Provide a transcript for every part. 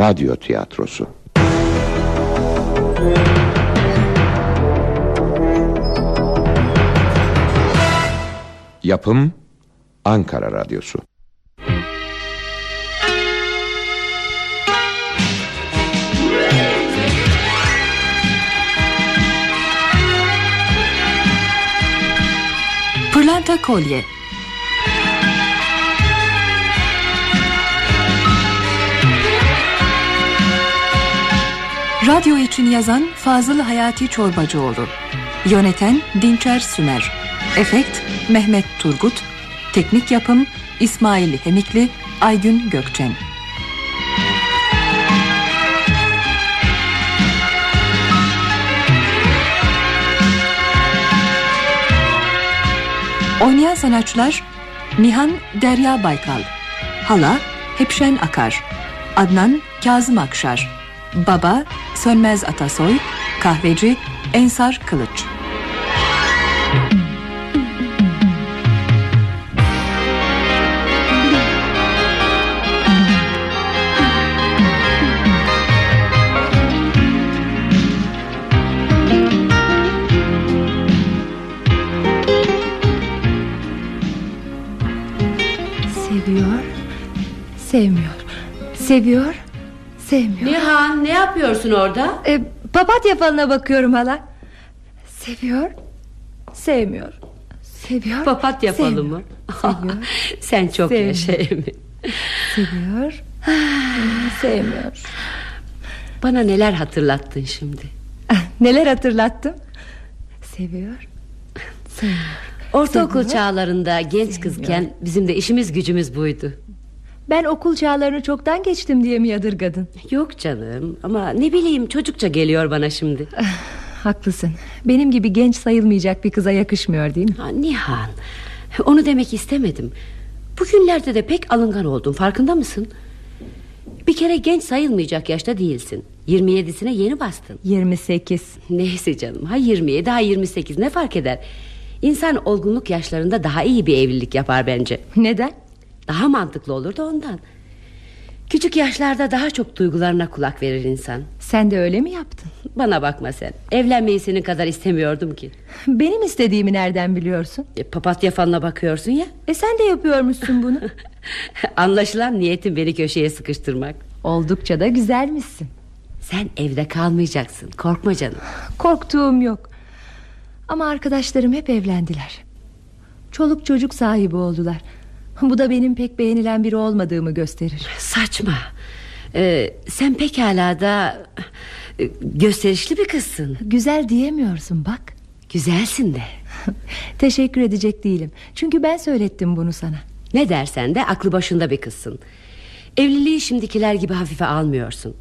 radyo tiyatrosu. Yapım Ankara Radyosu. Pırlanta Kolye Radyo için yazan Fazıl Hayati Çorbacıoğlu Yöneten Dinçer Sümer. Efekt Mehmet Turgut. Teknik yapım İsmail Hemikli Aygün Gökçen. Oynayan sanatçılar Nihan Derya Baykal Hala Hepşen Akar Adnan Kazım Akşar Baba Sönmez Atasoy Kahveci Ensar Kılıç Seviyor, sevmiyor. Seviyor, sevmiyor. Nihan ne yapıyorsun orada? E, papatya falına bakıyorum hala. Seviyor, sevmiyor. Seviyor, Papatya falı sevmiyor. mı? Seviyor, Sen çok Sevmiyor. yaşa Emin. seviyor, sevmiyor. Bana neler hatırlattın şimdi. Neler hatırlattım? Seviyor, sevmiyor. Ortaokul Seviyor. çağlarında genç kızken bizim de işimiz gücümüz buydu. Ben okul çağlarını çoktan geçtim diye mi yadırgadın? Yok canım ama ne bileyim çocukça geliyor bana şimdi. Haklısın. Benim gibi genç sayılmayacak bir kıza yakışmıyor değil mi? Ha, Nihan onu demek istemedim. Bugünlerde de pek alıngan oldun farkında mısın? Bir kere genç sayılmayacak yaşta değilsin. 27'sine yeni bastın. 28. Neyse canım ha 27 ha 28 ne fark eder? İnsan olgunluk yaşlarında daha iyi bir evlilik yapar bence. Neden? Daha mantıklı olur da ondan. Küçük yaşlarda daha çok duygularına kulak verir insan. Sen de öyle mi yaptın? Bana bakma sen. Evlenmeyi senin kadar istemiyordum ki. Benim istediğimi nereden biliyorsun? E, papatya falına bakıyorsun ya. E sen de yapıyormuşsun bunu. Anlaşılan niyetin beni köşeye sıkıştırmak. Oldukça da güzelmişsin. Sen evde kalmayacaksın. Korkma canım. Korktuğum yok. Ama arkadaşlarım hep evlendiler. Çoluk çocuk sahibi oldular. Bu da benim pek beğenilen biri olmadığımı gösterir. Saçma. Ee, sen pekala da e, gösterişli bir kızsın. Güzel diyemiyorsun bak. Güzelsin de. Teşekkür edecek değilim. Çünkü ben söylettim bunu sana. Ne dersen de aklı başında bir kızsın. Evliliği şimdikiler gibi hafife almıyorsun.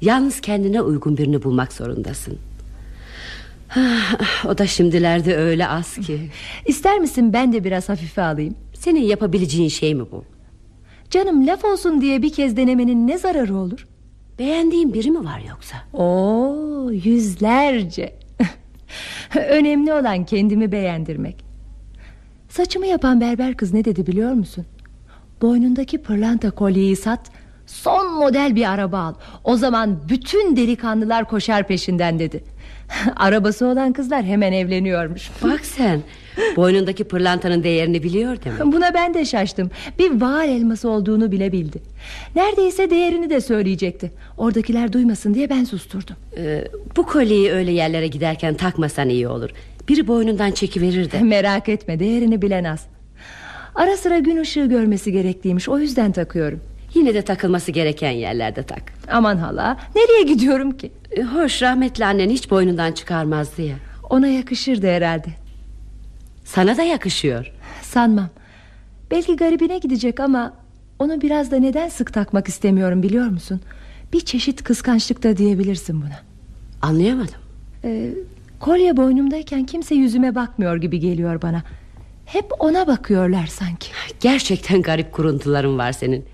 Yalnız kendine uygun birini bulmak zorundasın. Ah, O da şimdilerde öyle az ki. İster misin ben de biraz hafife alayım? Senin yapabileceğin şey mi bu? Canım laf olsun diye bir kez denemenin ne zararı olur? Beğendiğin biri mi var yoksa? Oo yüzlerce. Önemli olan kendimi beğendirmek. Saçımı yapan berber kız ne dedi biliyor musun? Boynundaki pırlanta kolyeyi sat, son model bir araba al. O zaman bütün delikanlılar koşar peşinden dedi. Arabası olan kızlar hemen evleniyormuş. Bak sen boynundaki pırlantanın değerini biliyor demek. Buna ben de şaştım. Bir vaal elması olduğunu bile bildi. Neredeyse değerini de söyleyecekti. Oradakiler duymasın diye ben susturdum. Ee, bu kolyeyi öyle yerlere giderken takmasan iyi olur. Biri boynundan çekiverir de. Merak etme değerini bilen az. Ara sıra gün ışığı görmesi gerekliymiş o yüzden takıyorum. Yine de takılması gereken yerlerde tak. Aman hala nereye gidiyorum ki? Ee, hoş rahmetli annen hiç boynundan çıkarmazdı ya. Ona yakışırdı herhalde. Sana da yakışıyor. Sanmam. Belki garibine gidecek ama onu biraz da neden sık takmak istemiyorum biliyor musun? Bir çeşit kıskançlık da diyebilirsin buna. Anlayamadım. Ee, kolye boynumdayken kimse yüzüme bakmıyor gibi geliyor bana. Hep ona bakıyorlar sanki. Gerçekten garip kuruntuların var senin.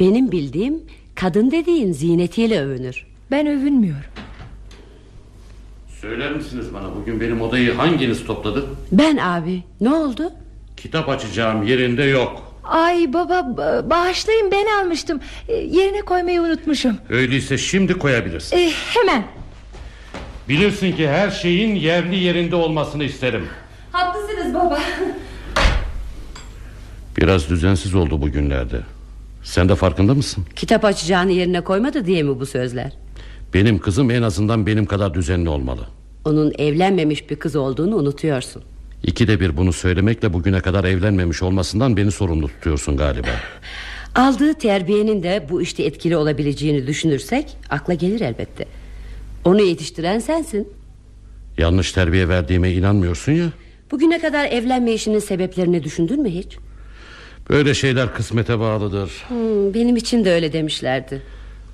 Benim bildiğim kadın dediğin ziynetiyle övünür. Ben övünmüyorum. Söyler misiniz bana bugün benim odayı hanginiz topladı? Ben abi ne oldu? Kitap açacağım yerinde yok. Ay baba ba- bağışlayın ben almıştım E, Yerine koymayı unutmuşum Öyleyse şimdi koyabilirsin. E, Hemen Bilirsin ki her şeyin yerli yerinde olmasını isterim. Haklısınız baba Biraz düzensiz oldu bugünlerde. Sen de farkında mısın? Kitap açacağını yerine koymadı diye mi bu sözler? Benim kızım en azından benim kadar düzenli olmalı. Onun evlenmemiş bir kız olduğunu unutuyorsun. İkide bir bunu söylemekle bugüne kadar evlenmemiş olmasından beni sorumlu tutuyorsun galiba. Aldığı terbiyenin de bu işte etkili olabileceğini düşünürsek akla gelir elbette. Onu yetiştiren sensin. Yanlış terbiye verdiğime inanmıyorsun ya. Bugüne kadar evlenme işinin sebeplerini düşündün mü hiç? Böyle şeyler kısmete bağlıdır. Hmm, benim için de öyle demişlerdi.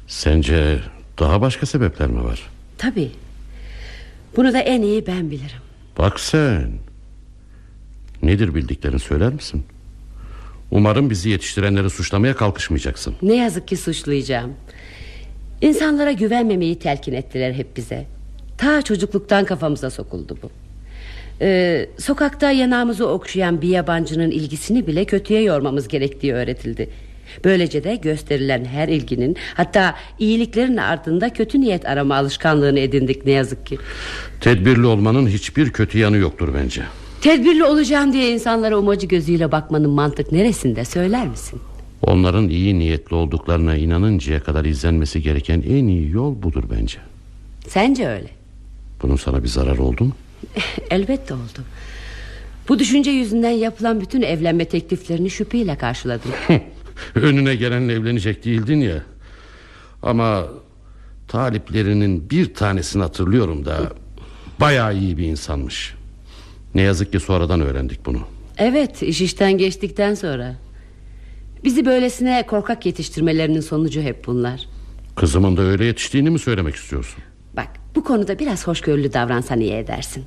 Sence daha başka sebepler mi var? Tabii. Bunu da en iyi ben bilirim. Bak sen. Nedir bildiklerin söyler misin? Umarım bizi yetiştirenleri suçlamaya kalkışmayacaksın. Ne yazık ki suçlayacağım. İnsanlara güvenmemeyi telkin ettiler hep bize. Ta çocukluktan kafamıza sokuldu bu. Ee, sokakta yanağımızı okşayan bir yabancının ilgisini bile kötüye yormamız gerektiği öğretildi. Böylece de gösterilen her ilginin hatta iyiliklerin ardında kötü niyet arama alışkanlığını edindik ne yazık ki. Tedbirli olmanın hiçbir kötü yanı yoktur bence. Tedbirli olacağım diye insanlara umacı gözüyle bakmanın mantık neresinde söyler misin? Onların iyi niyetli olduklarına inanıncaya kadar izlenmesi gereken en iyi yol budur bence. Sence öyle? Bunun sana bir zarar oldu mu? Elbette oldu. Bu düşünce yüzünden yapılan bütün evlenme tekliflerini şüpheyle karşıladım. Önüne gelenle evlenecek değildin ya. Ama taliplerinin bir tanesini hatırlıyorum da bayağı iyi bir insanmış. Ne yazık ki sonradan öğrendik bunu. evet iş işten geçtikten sonra. Bizi böylesine korkak yetiştirmelerinin sonucu hep bunlar. Kızımın da öyle yetiştiğini mi söylemek istiyorsun? Bu konuda biraz hoşgörülü davransan iyi edersin.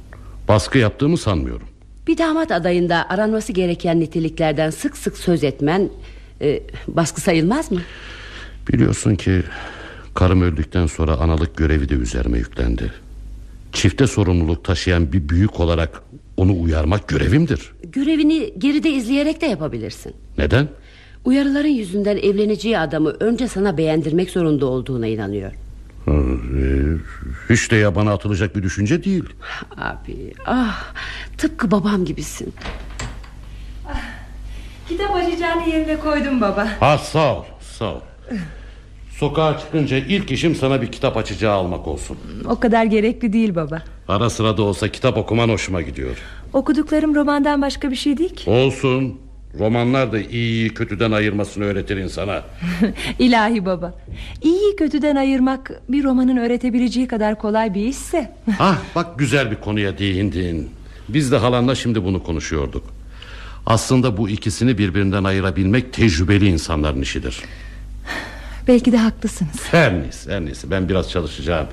Baskı yaptığımı sanmıyorum. Bir damat adayında aranması gereken niteliklerden sık sık söz etmen e, baskı sayılmaz mı? Biliyorsun ki karım öldükten sonra analık görevi de üzerime yüklendi. Çifte sorumluluk taşıyan bir büyük olarak onu uyarmak görevimdir. Görevini geride izleyerek de yapabilirsin. Neden? Uyarıların yüzünden evleneceği adamı önce sana beğendirmek zorunda olduğuna inanıyor. Ee, Hiç de yabana atılacak bir düşünce değil. Abi ah tıpkı babam gibisin. Kitap açacağını yerine koydum baba Ha sağ ol, sağ ol. Sokağa çıkınca ilk işim sana bir kitap açacağı almak olsun. O kadar gerekli değil baba Ara sıra da olsa kitap okuman hoşuma gidiyor. Okuduklarım romandan başka bir şey değil ki Olsun. Romanlar da iyiyi kötüden ayırmasını öğretir insana. İlahi baba İyiyi kötüden ayırmak bir romanın öğretebileceği kadar kolay bir işse ah bak güzel bir konuya değindin. Biz de halanla şimdi bunu konuşuyorduk. Aslında bu ikisini birbirinden ayırabilmek tecrübeli insanların işidir. Belki de haklısınız Her neyse, her neyse ben biraz çalışacağım.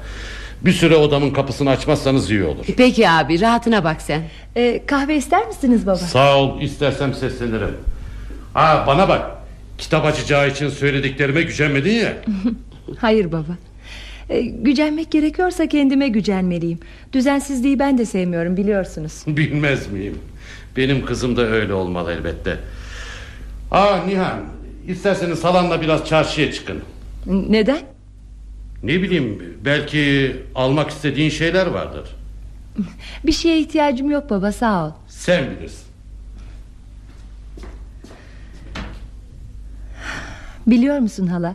Bir süre odamın kapısını açmazsanız iyi olur. Peki abi rahatına bak sen. Ee, kahve ister misiniz baba? Sağ ol istersem seslenirim. Ha bana bak. Kitap açacağı için söylediklerime gücenmedin ya. Hayır baba Ee, Gücenmek gerekiyorsa kendime gücenmeliyim Düzensizliği ben de sevmiyorum biliyorsunuz Bilmez miyim? Benim kızım da öyle olmalı elbette. Aa Nihan, isterseniz halanla biraz çarşıya çıkın. Neden? Ne bileyim, belki almak istediğin şeyler vardır. Bir şeye ihtiyacım yok baba sağ ol Sen bilirsin. Biliyor musun hala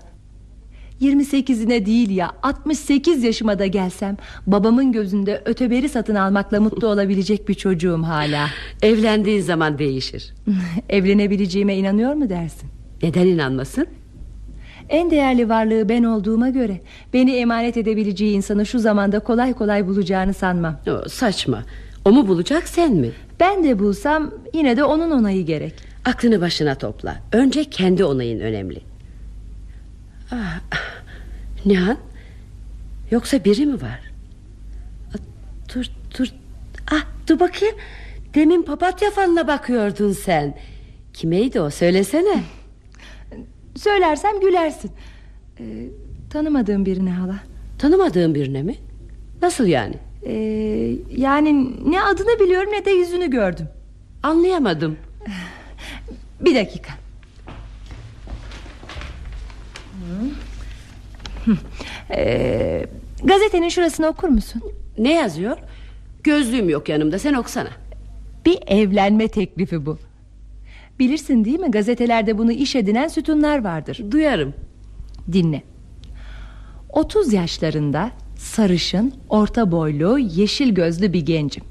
28'ine değil ya 68 yaşıma da gelsem Babamın gözünde öteberi satın almakla mutlu olabilecek bir çocuğum hala Evlendiğin zaman değişir. Evlenebileceğime inanıyor mu dersin? Neden inanmasın? En değerli varlığı ben olduğuma göre Beni emanet edebileceği insanı şu zamanda kolay kolay bulacağını sanmam O, saçma. O mu bulacak sen mi? Ben de bulsam yine de onun onayı gerek Aklını başına topla. Önce kendi onayın önemli. Ah, Nihan? Yoksa biri mi var? Dur dur. Ah dur bakayım. Demin papatya falına bakıyordun sen. Kimeydi o söylesene. Söylersem gülersin Ee, Tanımadığım birine hala Tanımadığın birine mi? Nasıl yani? Ee, yani ne adını biliyorum ne de yüzünü gördüm Anlayamadım. Bir dakika Ee, gazetenin şurasını okur musun? Ne yazıyor? Gözlüğüm yok yanımda sen okusana. Bir evlenme teklifi bu. Bilirsin değil mi gazetelerde bunu iş edinen sütunlar vardır. Duyarım. Dinle. 30 yaşlarında sarışın, orta boylu, yeşil gözlü bir gencim.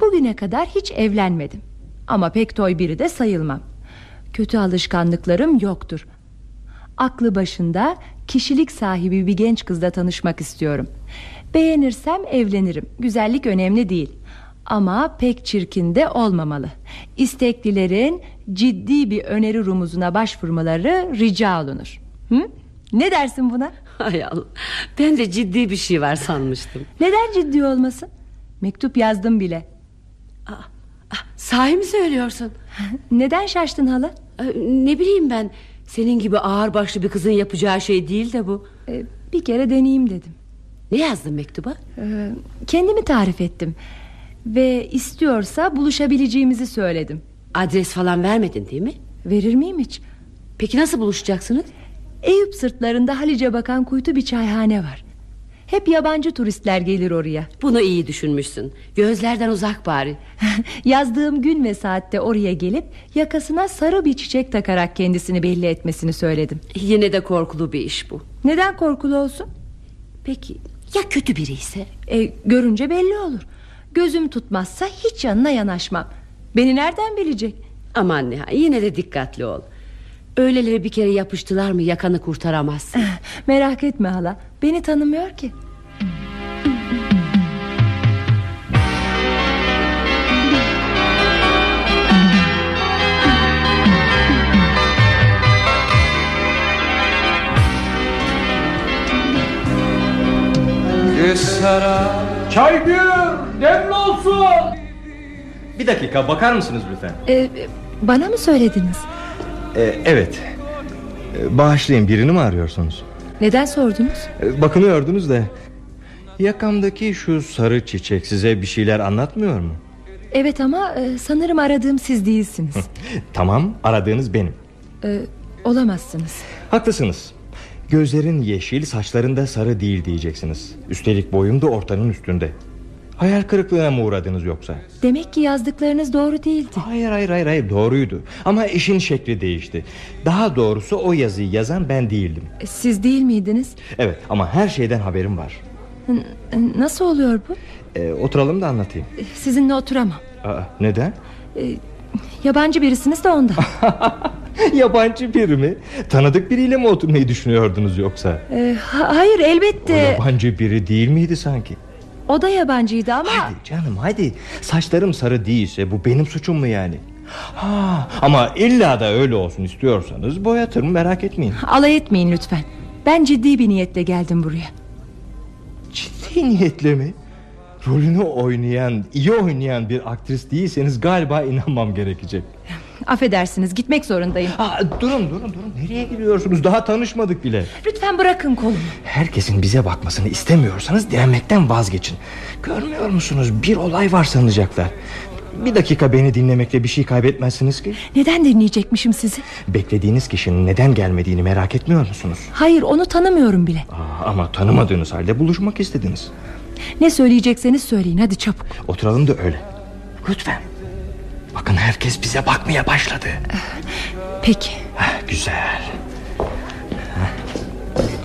Bugüne kadar hiç evlenmedim. Ama pek toy biri de sayılmam. Kötü alışkanlıklarım yoktur. Aklı başında kişilik sahibi bir genç kızla tanışmak istiyorum. Beğenirsem evlenirim. Güzellik önemli değil. Ama pek çirkin de olmamalı. İsteklilerin ciddi bir öneri rumuzuna başvurmaları rica olunur. Hı? Ne dersin buna? Hay Allah. Ben de ciddi bir şey var sanmıştım. Neden ciddi olmasın? Mektup yazdım bile. Ah, sahi mi söylüyorsun? Neden şaştın hala? Ee, ne bileyim ben. Senin gibi ağır başlı bir kızın yapacağı şey değil de bu. Ee, bir kere deneyeyim dedim. Ne yazdın mektuba? Ee, kendimi tarif ettim. Ve istiyorsa buluşabileceğimizi söyledim. Adres falan vermedin değil mi? Verir miyim hiç? Peki nasıl buluşacaksınız? Eyüp sırtlarında Halice bakan kuytu bir çayhane var. Hep yabancı turistler gelir oraya. Bunu iyi düşünmüşsün. Gözlerden uzak bari. Yazdığım gün ve saatte oraya gelip yakasına sarı bir çiçek takarak kendisini belli etmesini söyledim. Yine de korkulu bir iş bu. Neden korkulu olsun? Peki ya kötü biri ise? E, görünce belli olur. Gözüm tutmazsa hiç yanına yanaşmam. Beni nereden bilecek? Aman Niha yine de dikkatli ol. Öyleleri bir kere yapıştılar mı yakanı kurtaramazsın. Merak etme hala. Beni tanımıyor ki. Çay bir demli olsun. Bir dakika bakar mısınız lütfen? E, bana mı söylediniz? Ee, evet. Ee, bağışlayın birini mi arıyorsunuz? Neden sordunuz? Ee, bakınıyordunuz da. Yakamdaki şu sarı çiçek size bir şeyler anlatmıyor mu? Evet ama e, sanırım aradığım siz değilsiniz. Tamam aradığınız benim. e, olamazsınız. Haklısınız. Gözlerin yeşil saçlarında sarı değil diyeceksiniz. Üstelik boyum da ortanın üstünde. Hayal kırıklığına mı uğradınız yoksa? Demek ki yazdıklarınız doğru değildi. Hayır hayır hayır hayır doğruydu. Ama işin şekli değişti. Daha doğrusu o yazıyı yazan ben değildim. E, Siz değil miydiniz? Evet ama her şeyden haberim var. N- Nasıl oluyor bu? Ee, oturalım da anlatayım. E, Sizinle oturamam. Aa, neden? Yabancı birisiniz de ondan. Yabancı biri mi? Tanıdık biriyle mi oturmayı düşünüyordunuz yoksa? E, ha- hayır O elbette. yabancı biri değil miydi sanki? O da yabancıydı ama... Hadi canım hadi. Saçlarım sarı değilse bu benim suçum mu yani? Ha, ama illa da öyle olsun istiyorsanız boyatırım merak etmeyin. Alay etmeyin lütfen. Ben ciddi bir niyetle geldim buraya. Ciddi niyetle mi? Rolünü oynayan, iyi oynayan bir aktris değilseniz galiba inanmam gerekecek. Affedersiniz gitmek zorundayım. Aa, durun durun durun nereye gidiyorsunuz daha tanışmadık bile. Lütfen bırakın kolumu. Herkesin bize bakmasını istemiyorsanız direnmekten vazgeçin. Görmüyor musunuz bir olay var sanacaklar. Bir dakika beni dinlemekle bir şey kaybetmezsiniz ki. Neden dinleyecekmişim sizi? Beklediğiniz kişinin neden gelmediğini merak etmiyor musunuz? Hayır onu tanımıyorum bile. Aa, ama tanımadığınız halde buluşmak istediniz. Ne söyleyecekseniz söyleyin hadi çabuk. Oturalım da öyle. Lütfen. Bakın herkes bize bakmaya başladı. Peki. Heh, güzel.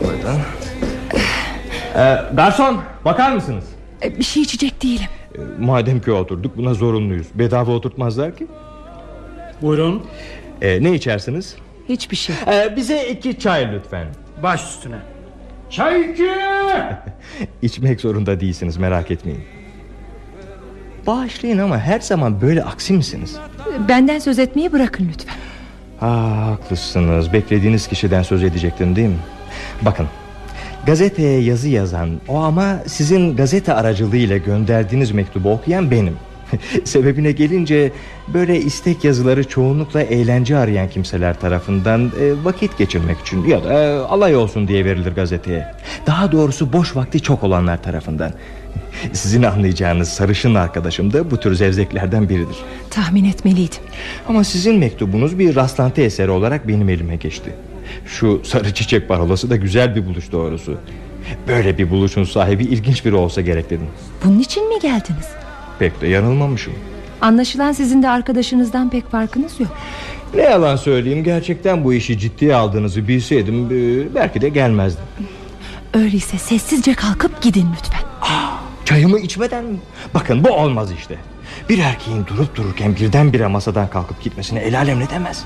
Oradan. Ee, garson bakar mısınız? E, Bir şey içecek değilim. Ee, madem ki oturduk buna zorunluyuz. Bedava oturtmazlar ki. Buyurun Ee, ne içersiniz? Hiçbir şey. Ee, bize iki çay lütfen. baş üstüne Çay iki İçmek zorunda değilsiniz merak etmeyin. Bağışlayın ama her zaman böyle aksi misiniz? Benden söz etmeyi bırakın lütfen. Aa, haklısınız. Beklediğiniz kişiden söz edecektim değil mi? Bakın. Gazeteye yazı yazan o ama sizin gazete aracılığıyla gönderdiğiniz mektubu okuyan benim. Sebebine gelince böyle istek yazıları çoğunlukla eğlence arayan kimseler tarafından e, vakit geçirmek için ya da e, alay olsun diye verilir gazeteye. Daha doğrusu boş vakti çok olanlar tarafından. Sizin anlayacağınız sarışın arkadaşım da bu tür zevzeklerden biridir. Tahmin etmeliydim. Ama sizin mektubunuz bir rastlantı eseri olarak benim elime geçti. Şu sarı çiçek parolası da güzel bir buluş doğrusu Böyle bir buluşun sahibi ilginç biri olsa gerek dedim Bunun için mi geldiniz? Pek de yanılmamışım Anlaşılan sizin de arkadaşınızdan pek farkınız yok. Ne yalan söyleyeyim gerçekten bu işi ciddiye aldığınızı bilseydim e, Belki de gelmezdim. Öyleyse sessizce kalkıp gidin lütfen. Çayımı içmeden mi? Bakın bu olmaz işte. Bir erkeğin durup dururken birdenbire masadan kalkıp gitmesine el alem ne demez?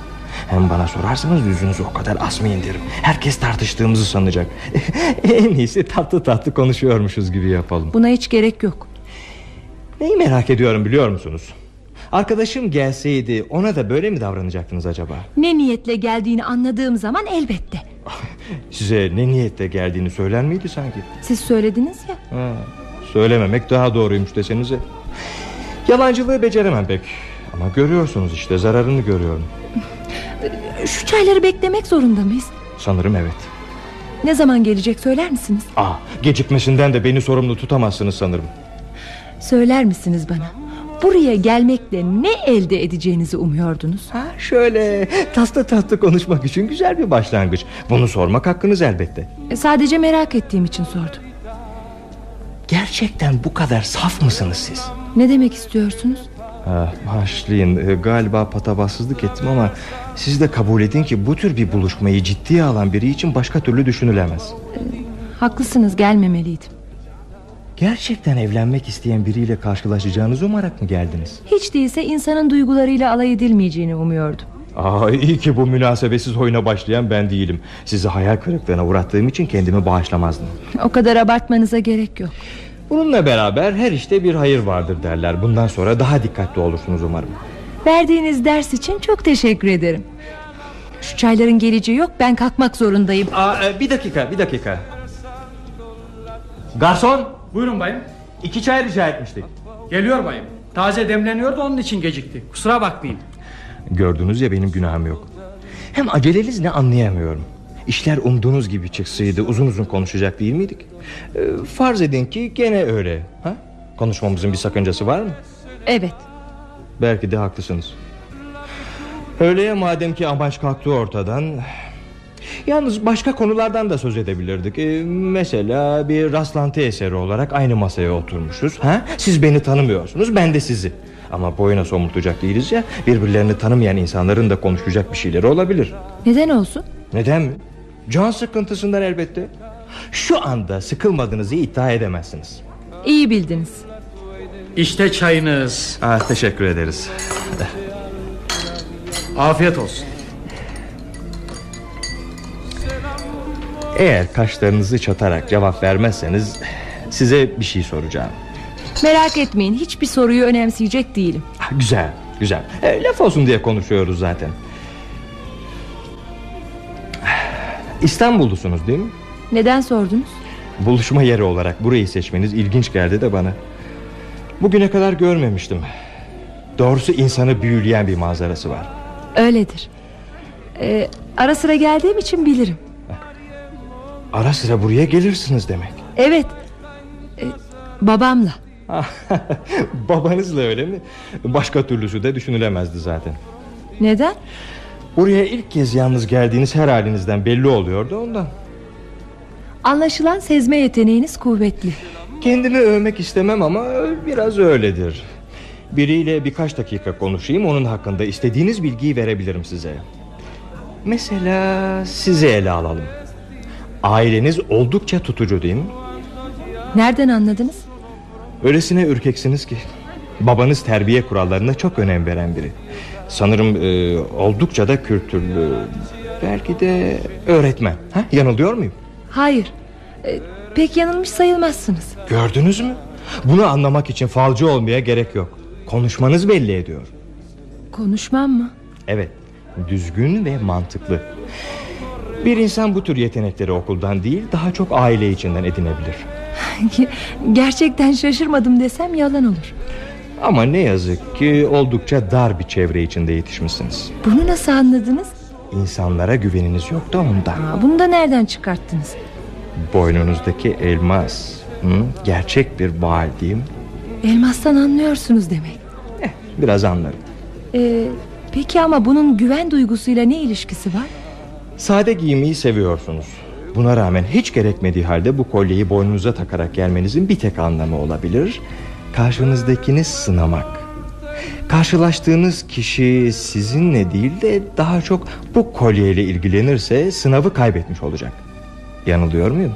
Hem bana sorarsanız yüzünüzü o kadar asmayın derim. Herkes tartıştığımızı sanacak. En iyisi tatlı tatlı konuşuyormuşuz gibi yapalım. Buna hiç gerek yok Neyi merak ediyorum biliyor musunuz? Arkadaşım gelseydi ona da böyle mi davranacaktınız acaba? Ne niyetle geldiğini anladığım zaman elbette. Size ne niyetle geldiğini söyler miydi sanki? Siz söylediniz ya. Ha, Söylememek daha doğruymuş desenize. Yalancılığı beceremem pek. Ama görüyorsunuz işte zararını görüyorum. Şu çayları beklemek zorunda mıyız? Sanırım evet. Ne zaman gelecek söyler misiniz? Aa, Gecikmesinden de beni sorumlu tutamazsınız sanırım Söyler misiniz bana? Buraya gelmekle ne elde edeceğinizi umuyordunuz? Ha, Şöyle tatlı tatlı konuşmak için güzel bir başlangıç. Bunu sormak hakkınız elbette. E, Sadece merak ettiğim için sordum. Gerçekten bu kadar saf mısınız siz? Ne demek istiyorsunuz? Ha, bağışlayın e, galiba patavatsızlık ettim ama Siz de kabul edin ki bu tür bir buluşmayı ciddiye alan biri için başka türlü düşünülemez. E, haklısınız gelmemeliydim Gerçekten evlenmek isteyen biriyle karşılaşacağınızı umarak mı geldiniz? Hiç değilse insanın duygularıyla alay edilmeyeceğini umuyordum. Aa, iyi ki bu münasebetsiz oyuna başlayan ben değilim. Sizi hayal kırıklığına uğrattığım için kendimi bağışlamazdım. O kadar abartmanıza gerek yok. Bununla beraber her işte bir hayır vardır derler. Bundan sonra daha dikkatli olursunuz umarım. Verdiğiniz ders için çok teşekkür ederim. Şu çayların geleceği yok ben kalkmak zorundayım. Aa, e, Bir dakika bir dakika. Garson Buyurun bayım. iki çay rica etmiştik Geliyor bayım. Taze demleniyor da onun için gecikti. Kusura bakmayın. Gördünüz ya benim günahım yok Hem aceleniz ne anlayamıyorum İşler umduğunuz gibi çıksaydı uzun uzun konuşacak değil miydik? Ee, farz edin ki gene öyle ha? Konuşmamızın bir sakıncası var mı? Evet Belki de haklısınız Öyleye madem ki amaç kalktı ortadan Yalnız başka konulardan da söz edebilirdik. Ee, Mesela bir rastlantı eseri olarak aynı masaya oturmuşuz ha? Siz beni tanımıyorsunuz ben de sizi. Ama boyuna somurtacak değiliz ya. Birbirlerini tanımayan insanların da konuşacak bir şeyleri olabilir. Neden olsun? Neden mi? Can sıkıntısından elbette. Şu anda sıkılmadığınızı iddia edemezsiniz. İyi bildiniz. İşte çayınız. ah, Teşekkür ederiz. Afiyet olsun. Eğer kaşlarınızı çatarak cevap vermezseniz Size bir şey soracağım. Merak etmeyin hiçbir soruyu önemseyecek değilim. Ah, Güzel güzel. E, Laf olsun diye konuşuyoruz zaten. İstanbullusunuz değil mi? Neden sordunuz? Buluşma yeri olarak burayı seçmeniz ilginç geldi de bana. Bugüne kadar görmemiştim. Doğrusu insanı büyüleyen bir manzarası var. Öyledir. Ee, Ara sıra geldiğim için bilirim Ara sıra buraya gelirsiniz demek. Evet. Ee, Babamla. Babanızla öyle mi? Başka türlüsü de düşünülemezdi zaten. Neden? Buraya ilk kez yalnız geldiğiniz her halinizden belli oluyordu ondan. Anlaşılan sezme yeteneğiniz kuvvetli. Kendimi övmek istemem ama biraz öyledir. Biriyle birkaç dakika konuşayım Onun hakkında istediğiniz bilgiyi verebilirim size. Mesela sizi ele alalım Aileniz oldukça tutucu değil mi? Nereden anladınız Öylesine ürkeksiniz ki Babanız terbiye kurallarına çok önem veren biri Sanırım e, oldukça da kültürlü Belki de öğretmen ha? Yanılıyor muyum? Hayır Ee, Pek yanılmış sayılmazsınız Gördünüz mü? Bunu anlamak için falcı olmaya gerek yok Konuşmanız belli ediyor Konuşmam mı Evet düzgün ve mantıklı Bir insan bu tür yetenekleri okuldan değil Daha çok aile içinden edinebilir. Gerçekten şaşırmadım desem yalan olur. Ama ne yazık ki oldukça dar bir çevre içinde yetişmişsiniz. Bunu nasıl anladınız? İnsanlara güveniniz yok da ondan. Aa, Bunu da nereden çıkarttınız? Boynunuzdaki elmas hı? Gerçek bir değil mi? Elmastan anlıyorsunuz demek. Biraz anlarım. Ee, Peki ama bunun güven duygusuyla ne ilişkisi var Sade giymeyi seviyorsunuz. Buna rağmen hiç gerekmediği halde bu kolyeyi boynunuza takarak gelmenizin bir tek anlamı olabilir. Karşınızdakini sınamak. Karşılaştığınız kişi sizinle değil de daha çok bu kolyeyle ilgilenirse sınavı kaybetmiş olacak. Yanılıyor muyum?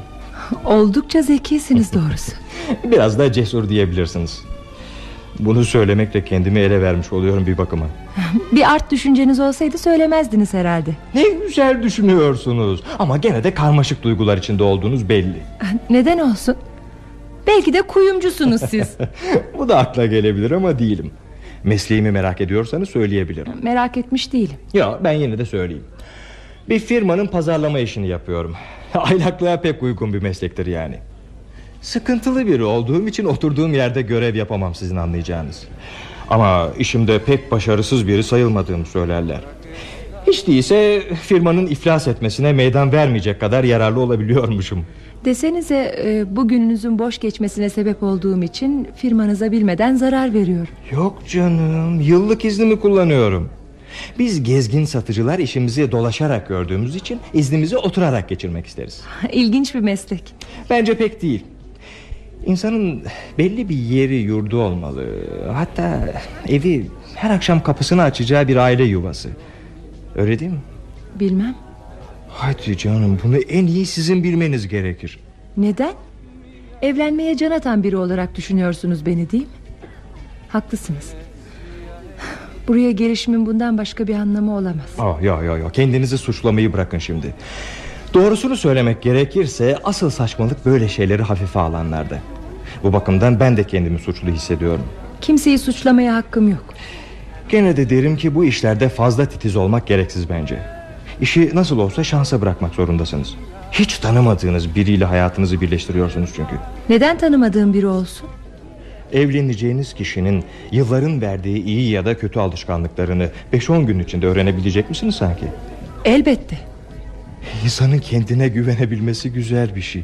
Oldukça zekisiniz doğrusu. Biraz da cesur diyebilirsiniz. Bunu söylemekle kendimi ele vermiş oluyorum bir bakıma. Bir art düşünceniz olsaydı söylemezdiniz herhalde. Ne güzel düşünüyorsunuz. Ama gene de karmaşık duygular içinde olduğunuz belli. Neden olsun? Belki de kuyumcusunuz siz. Bu da akla gelebilir ama değilim. Mesleğimi merak ediyorsanız söyleyebilirim. Merak etmiş değilim. Ya ben yine de söyleyeyim. Bir firmanın pazarlama işini yapıyorum. Aylaklığa pek uygun bir meslektir yani. Sıkıntılı biri olduğum için oturduğum yerde görev yapamam sizin anlayacağınız. Ama işimde pek başarısız biri sayılmadığımı söylerler. Hiç değilse firmanın iflas etmesine meydan vermeyecek kadar yararlı olabiliyormuşum. Desenize e, bugününüzün boş geçmesine sebep olduğum için firmanıza bilmeden zarar veriyorum. Yok canım yıllık iznimi kullanıyorum. Biz gezgin satıcılar işimizi dolaşarak gördüğümüz için iznimizi oturarak geçirmek isteriz. İlginç bir meslek. Bence pek değil. İnsanın belli bir yeri yurdu olmalı. Hatta evi her akşam kapısını açacağı bir aile yuvası. Öyle değil mi? Bilmem. Hadi canım bunu en iyi sizin bilmeniz gerekir. Neden? Evlenmeye can atan biri olarak düşünüyorsunuz beni değil mi? Haklısınız. Buraya gelişimin bundan başka bir anlamı olamaz. Ah, ya ya ya kendinizi suçlamayı bırakın şimdi. Doğrusunu söylemek gerekirse asıl saçmalık böyle şeyleri hafife alanlarda. Bu bakımdan ben de kendimi suçlu hissediyorum. Kimseyi suçlamaya hakkım yok. Gene de derim ki bu işlerde fazla titiz olmak gereksiz bence. İşi nasıl olsa şansa bırakmak zorundasınız. Hiç tanımadığınız biriyle hayatınızı birleştiriyorsunuz çünkü. Neden tanımadığım biri olsun? Evleneceğiniz kişinin yılların verdiği iyi ya da kötü alışkanlıklarını 5-10 gün içinde öğrenebilecek misiniz sanki? Elbette. İnsanın kendine güvenebilmesi güzel bir şey.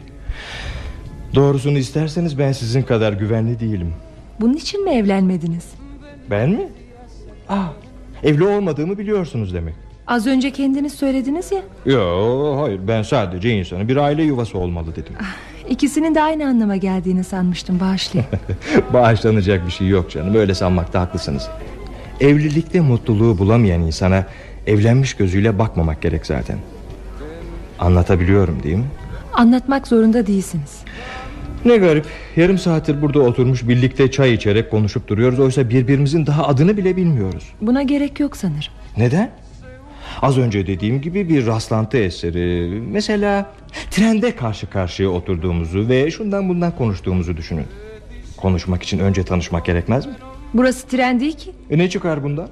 Doğrusunu isterseniz ben sizin kadar güvenli değilim. Bunun için mi evlenmediniz? Ben mi? Ah, evli olmadığımı biliyorsunuz demek. Az önce kendiniz söylediniz ya. Yok hayır ben sadece insanın bir aile yuvası olmalı dedim. İkisinin de aynı anlama geldiğini sanmıştım bağışlayın. Bağışlanacak bir şey yok canım öyle sanmakta haklısınız. Evlilikte mutluluğu bulamayan insana evlenmiş gözüyle bakmamak gerek zaten. Anlatabiliyorum değil mi? Anlatmak zorunda değilsiniz. Ne garip yarım saattir burada oturmuş birlikte çay içerek konuşup duruyoruz Oysa birbirimizin daha adını bile bilmiyoruz Buna gerek yok sanırım. Neden? Az önce dediğim gibi bir rastlantı eseri Mesela trende karşı karşıya oturduğumuzu Ve şundan bundan konuştuğumuzu düşünün Konuşmak için önce tanışmak gerekmez mi? Burası tren değil ki. E ne çıkar bundan?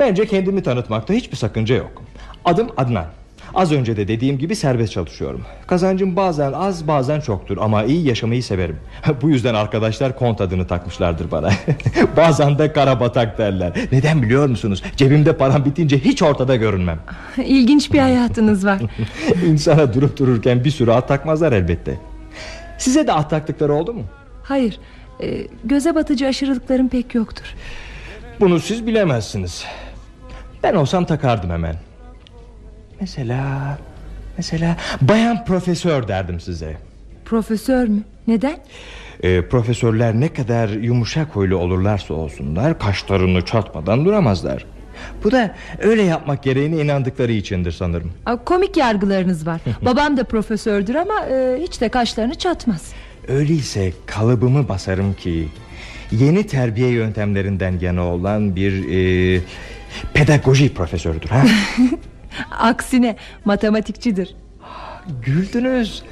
Bence kendimi tanıtmakta hiçbir sakınca yok Adım Adnan Az önce de dediğim gibi serbest çalışıyorum. Kazancım bazen az bazen çoktur Ama iyi yaşamayı severim. Bu yüzden arkadaşlar kont adını takmışlardır bana. Bazen de karabatak derler. Neden biliyor musunuz? Cebimde param bitince hiç ortada görünmem. İlginç bir hayatınız var. İnsana durup dururken bir sürü at takmazlar elbette. Size de at taktıkları oldu mu? Hayır. e, göze batıcı aşırılıklarım pek yoktur. Bunu siz bilemezsiniz. Ben olsam takardım hemen Mesela Mesela bayan profesör derdim size Profesör mü? Neden? Ee, profesörler ne kadar yumuşak huylu olurlarsa olsunlar Kaşlarını çatmadan duramazlar Bu da öyle yapmak gereğine inandıkları içindir sanırım Komik yargılarınız var. Babam da profesördür ama e, hiç de kaşlarını çatmaz. Öyleyse kalıbımı basarım ki Yeni terbiye yöntemlerinden yana olan bir e, Pedagoji profesörüdür ha? Aksine matematikçidir. Güldünüz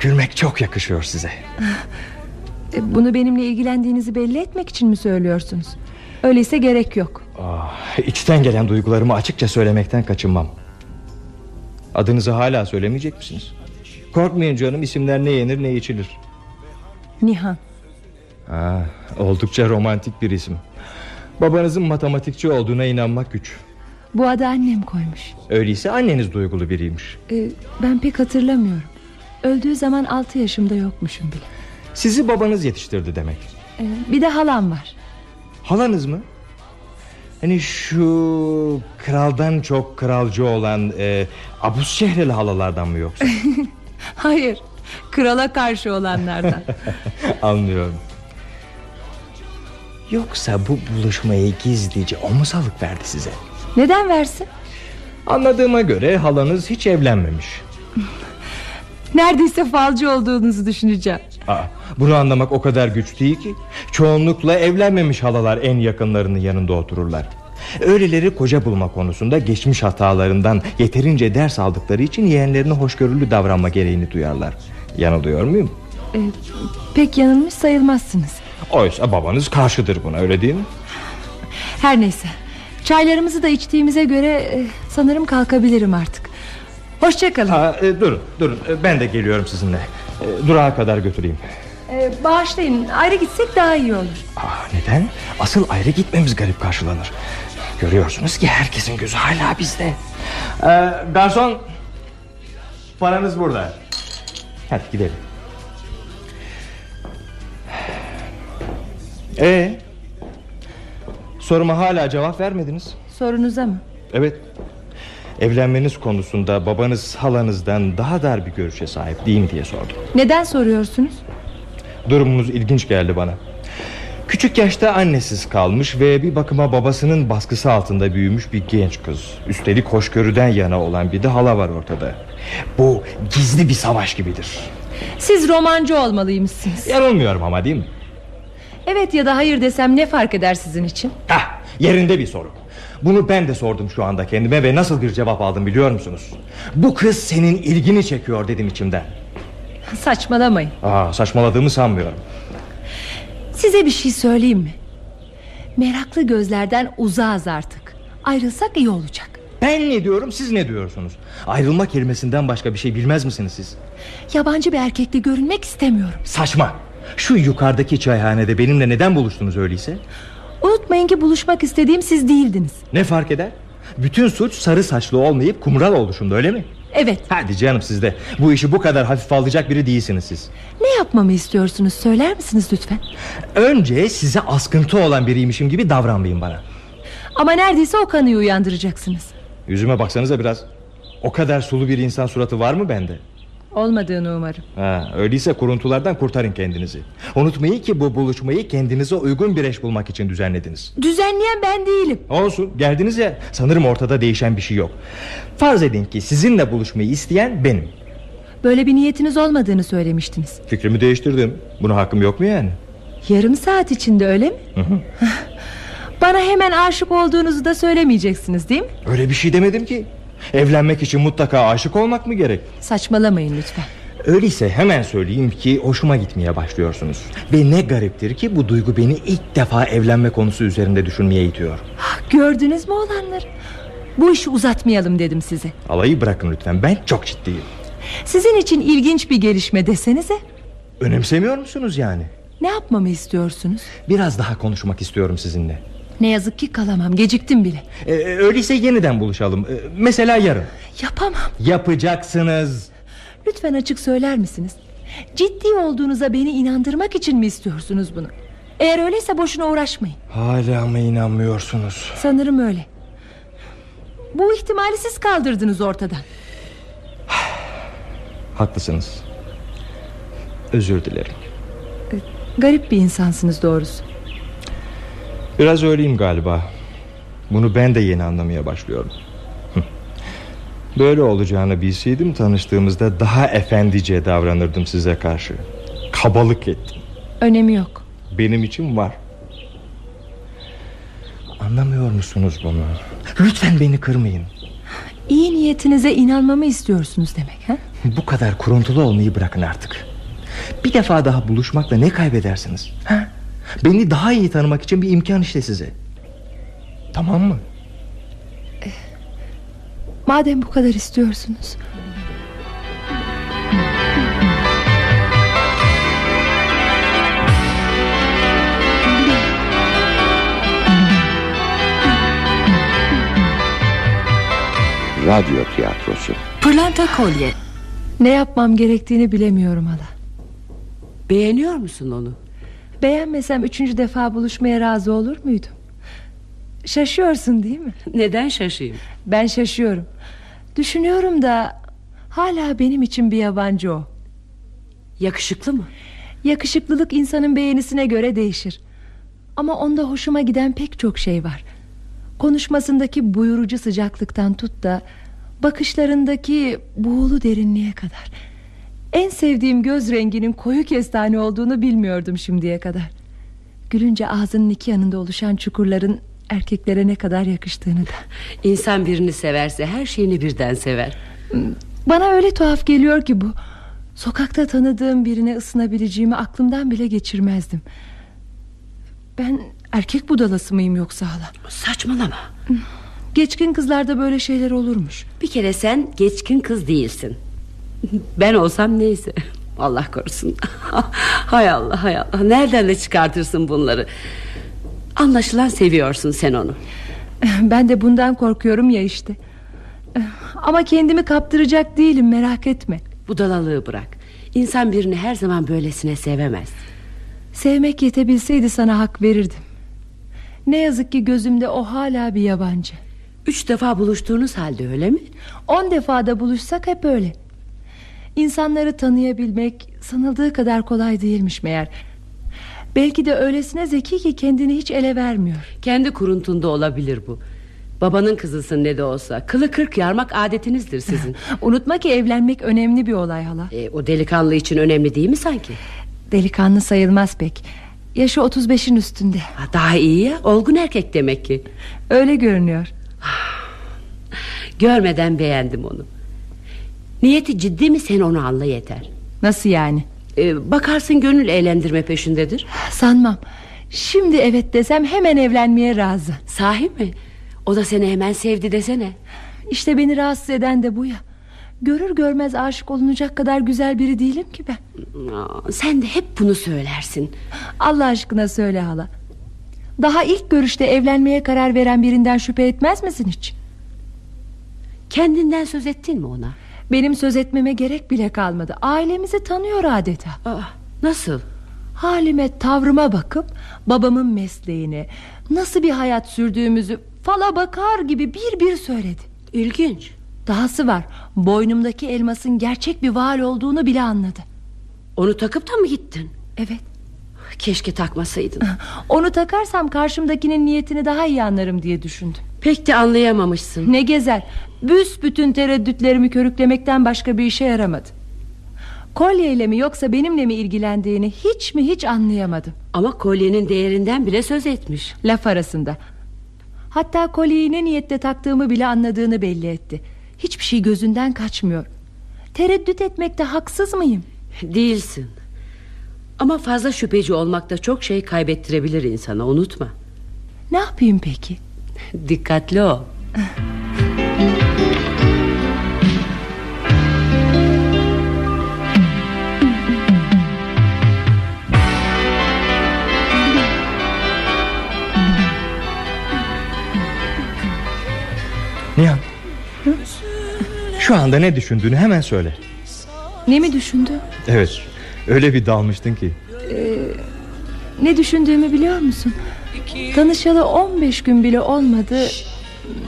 Gülmek çok yakışıyor size E, Bunu benimle ilgilendiğinizi belli etmek için mi söylüyorsunuz? Öyleyse gerek yok. ah, İçten gelen duygularımı açıkça söylemekten kaçınmam Adınızı hala söylemeyecek misiniz? Korkmayın canım isimler ne yenir ne içilir Nihan. Ah, Oldukça romantik bir isim Babanızın matematikçi olduğuna inanmak güç Bu adı annem koymuş. Öyleyse anneniz duygulu biriymiş E, ben pek hatırlamıyorum. Öldüğü zaman 6 yaşımda yokmuşum bile. Sizi babanız yetiştirdi demek E, bir de halam var. Halanız mı? Hani şu kraldan çok kralcı olan e, abuz şehreli halalardan mı yoksa? Hayır krala karşı olanlardan Anlıyorum. Yoksa bu buluşmayı gizlice o mu salık verdi size? Neden versin Anladığıma göre halanız hiç evlenmemiş. Neredeyse falcı olduğunuzu düşüneceğim Aa, bunu anlamak o kadar güç değil ki. Çoğunlukla evlenmemiş halalar en yakınlarının yanında otururlar. Öyleleri koca bulma konusunda geçmiş hatalarından yeterince ders aldıkları için yeğenlerine hoşgörülü davranma gereğini duyarlar. Yanılıyor muyum? Ee, Pek yanılmış sayılmazsınız Oysa babanız karşıdır buna öyle değil mi? Her neyse Çaylarımızı da içtiğimize göre e, Sanırım kalkabilirim artık Hoşçakalın e, durun durun E, ben de geliyorum sizinle. E, durağa kadar götüreyim. ee, Bağışlayın ayrı gitsek daha iyi olur Aa, neden? Asıl ayrı gitmemiz garip karşılanır. Görüyorsunuz ki herkesin gözü hala bizde. Ee, garson paranız burada. Hadi gidelim. Ee, soruma hala cevap vermediniz. Sorunuza mı Evet. Evlenmeniz konusunda babanız halanızdan daha dar bir görüşe sahip değil mi diye sordum. Neden soruyorsunuz Durumunuz ilginç geldi bana. Küçük yaşta annesiz kalmış ve bir bakıma babasının baskısı altında büyümüş bir genç kız. Üstelik hoşgörüden yana olan bir de hala var ortada. Bu gizli bir savaş gibidir. Siz romancı olmalıymışsınız Yanılmıyorum ama değil mi? Evet ya da hayır desem ne fark eder sizin için Hah, yerinde bir soru. Bunu ben de sordum şu anda kendime ve nasıl bir cevap aldım biliyor musunuz? Bu kız senin ilgini çekiyor dedim içimden. Saçmalamayın Aa, saçmaladığımı sanmıyorum. Size bir şey söyleyeyim mi Meraklı gözlerden uzağız artık Ayrılsak iyi olacak Ben ne diyorum siz ne diyorsunuz? Ayrılma kelimesinden başka bir şey bilmez misiniz siz? Yabancı bir erkekle görünmek istemiyorum Saçma. Şu yukarıdaki çayhanede benimle neden buluştunuz öyleyse? Unutmayın ki buluşmak istediğim siz değildiniz Ne fark eder? Bütün suç sarı saçlı olmayıp kumral oluşumda öyle mi? Evet Hadi canım siz de bu işi bu kadar hafif alacak biri değilsiniz siz. ne yapmamı istiyorsunuz söyler misiniz lütfen Önce size askıntı olan biriymişim gibi davranmayın bana. Ama neredeyse o kanıyı uyandıracaksınız Yüzüme baksanıza biraz. O kadar sulu bir insan suratı var mı bende? Olmadığını umarım Ha, öyleyse kuruntulardan kurtarın kendinizi. Unutmayın ki bu buluşmayı kendinize uygun bir eş bulmak için düzenlediniz. Düzenleyen ben değilim Olsun geldiniz ya sanırım ortada değişen bir şey yok. Farz edin ki sizinle buluşmayı isteyen benim. Böyle bir niyetiniz olmadığını söylemiştiniz Fikrimi değiştirdim. Buna hakkım yok mu yani? Yarım saat içinde öyle mi? Bana hemen aşık olduğunuzu da söylemeyeceksiniz değil mi? Öyle bir şey demedim ki. Evlenmek için mutlaka aşık olmak mı gerek? Saçmalamayın lütfen Öyleyse hemen söyleyeyim ki hoşuma gitmeye başlıyorsunuz. Ve ne gariptir ki bu duygu beni ilk defa evlenme konusu üzerinde düşünmeye itiyor. Ah, Gördünüz mü olanları Bu işi uzatmayalım dedim size Alayı bırakın lütfen ben çok ciddiyim. Sizin için ilginç bir gelişme desenize Önemsemiyor musunuz yani? Ne yapmamı istiyorsunuz Biraz daha konuşmak istiyorum sizinle. Ne yazık ki kalamam geciktim bile Ee, öyleyse yeniden buluşalım. Ee, mesela yarın. Yapamam Yapacaksınız. Lütfen açık söyler misiniz Ciddi olduğunuza beni inandırmak için mi istiyorsunuz bunu Eğer öyleyse boşuna uğraşmayın Hala mı inanmıyorsunuz? Sanırım öyle Bu ihtimali siz kaldırdınız ortadan Haklısınız. Özür dilerim. Garip bir insansınız doğrusu Biraz öyleyim galiba. Bunu ben de yeni anlamaya başlıyorum. Böyle olacağını bilseydim tanıştığımızda daha efendice davranırdım size karşı. Kabalık ettim. Önemi yok Benim için var. Anlamıyor musunuz bunu? Lütfen beni kırmayın. İyi niyetinize inanmamı istiyorsunuz demek ha? Bu kadar kuruntulu olmayı bırakın artık. Bir defa daha buluşmakla ne kaybedersiniz? Ha? Beni daha iyi tanımak için bir imkan işte size. Tamam mı? Madem bu kadar istiyorsunuz Radyo tiyatrosu. Pırlanta kolye. Ne yapmam gerektiğini bilemiyorum hala Beğeniyor musun onu? Beğenmesem üçüncü defa buluşmaya razı olur muydum? Şaşıyorsun değil mi? Neden şaşayım? Ben şaşıyorum. Düşünüyorum da hala benim için bir yabancı o. Yakışıklı mı? Yakışıklılık insanın beğenisine göre değişir. Ama onda hoşuma giden pek çok şey var. Konuşmasındaki buyurucu sıcaklıktan tut da bakışlarındaki buğulu derinliğe kadar. En sevdiğim göz renginin koyu kestane olduğunu bilmiyordum şimdiye kadar. Gülünce ağzının iki yanında oluşan çukurların erkeklere ne kadar yakıştığını da. İnsan birini severse her şeyini birden sever. Bana öyle tuhaf geliyor ki bu. Sokakta tanıdığım birine ısınabileceğimi aklımdan bile geçirmezdim. Ben erkek budalası mıyım yoksa hala? Saçmalama. Geçkin kızlarda böyle şeyler olurmuş. Bir kere sen geçkin kız değilsin. Ben olsam neyse. Allah korusun. hay Allah hay Allah. Nereden de çıkartırsın bunları? Anlaşılan seviyorsun sen onu. Ben de bundan korkuyorum ya işte. Ama kendimi kaptıracak değilim merak etme. Budalalığı bırak. İnsan birini her zaman böylesine sevemez. Sevmek yetebilseydi sana hak verirdim. Ne yazık ki gözümde o hala bir yabancı. Üç defa buluştuğunuz halde öyle mi? On defada buluşsak hep öyle. İnsanları tanıyabilmek sanıldığı kadar kolay değilmiş meğer. Belki de öylesine zeki ki kendini hiç ele vermiyor. Kendi kuruntunda olabilir bu. Babanın kızısın ne de olsa. Kılı kırk yarmak adetinizdir sizin. Unutma ki evlenmek önemli bir olay hala. E, O delikanlı için önemli değil mi sanki? Delikanlı sayılmaz pek. Yaşı 35'in üstünde. Ha, Daha iyi ya. Olgun erkek demek ki. Öyle görünüyor. Görmeden beğendim onu Niyeti ciddi mi? Sen onu anla yeter. Nasıl yani? Ee, Bakarsın gönül eğlendirme peşindedir. Sanmam. Şimdi evet desem hemen evlenmeye razı. Sahi mi? O da seni hemen sevdi desene. İşte beni rahatsız eden de bu ya. Görür görmez aşık olunacak kadar güzel biri değilim ki ben. Aa, Sen de hep bunu söylersin. Allah aşkına söyle hala. Daha ilk görüşte evlenmeye karar veren birinden şüphe etmez misin hiç? Kendinden söz ettin mi ona? Benim söz etmeme gerek bile kalmadı. Ailemizi tanıyor adeta. Aa, Nasıl? Halime tavrıma bakıp babamın mesleğini Nasıl bir hayat sürdüğümüzü fala bakar gibi bir bir söyledi. İlginç. Dahası var boynumdaki elmasın gerçek bir val olduğunu bile anladı. Onu takıp da mı gittin? Evet. Keşke takmasaydın. Onu takarsam karşımdakinin niyetini daha iyi anlarım diye düşündüm. Pek de anlayamamışsın. Ne gezer Büsbütün tereddütlerimi körüklemekten başka bir işe yaramadı. Kolyeyle mi yoksa benimle mi ilgilendiğini hiç mi hiç anlayamadım. Ama kolyenin değerinden bile söz etmiş. Laf arasında. Hatta kolyeyi ne niyette taktığımı bile anladığını belli etti. Hiçbir şey gözünden kaçmıyor. Tereddüt etmekte haksız mıyım? Değilsin. Ama fazla şüpheci olmakta çok şey kaybettirebilir insana unutma. Ne yapayım peki? Dikkatli ol Şu anda ne düşündüğünü hemen söyle. Ne mi düşündü? Evet öyle bir dalmıştın ki. Ee, Ne düşündüğümü biliyor musun? Tanışalı 15 gün bile olmadı.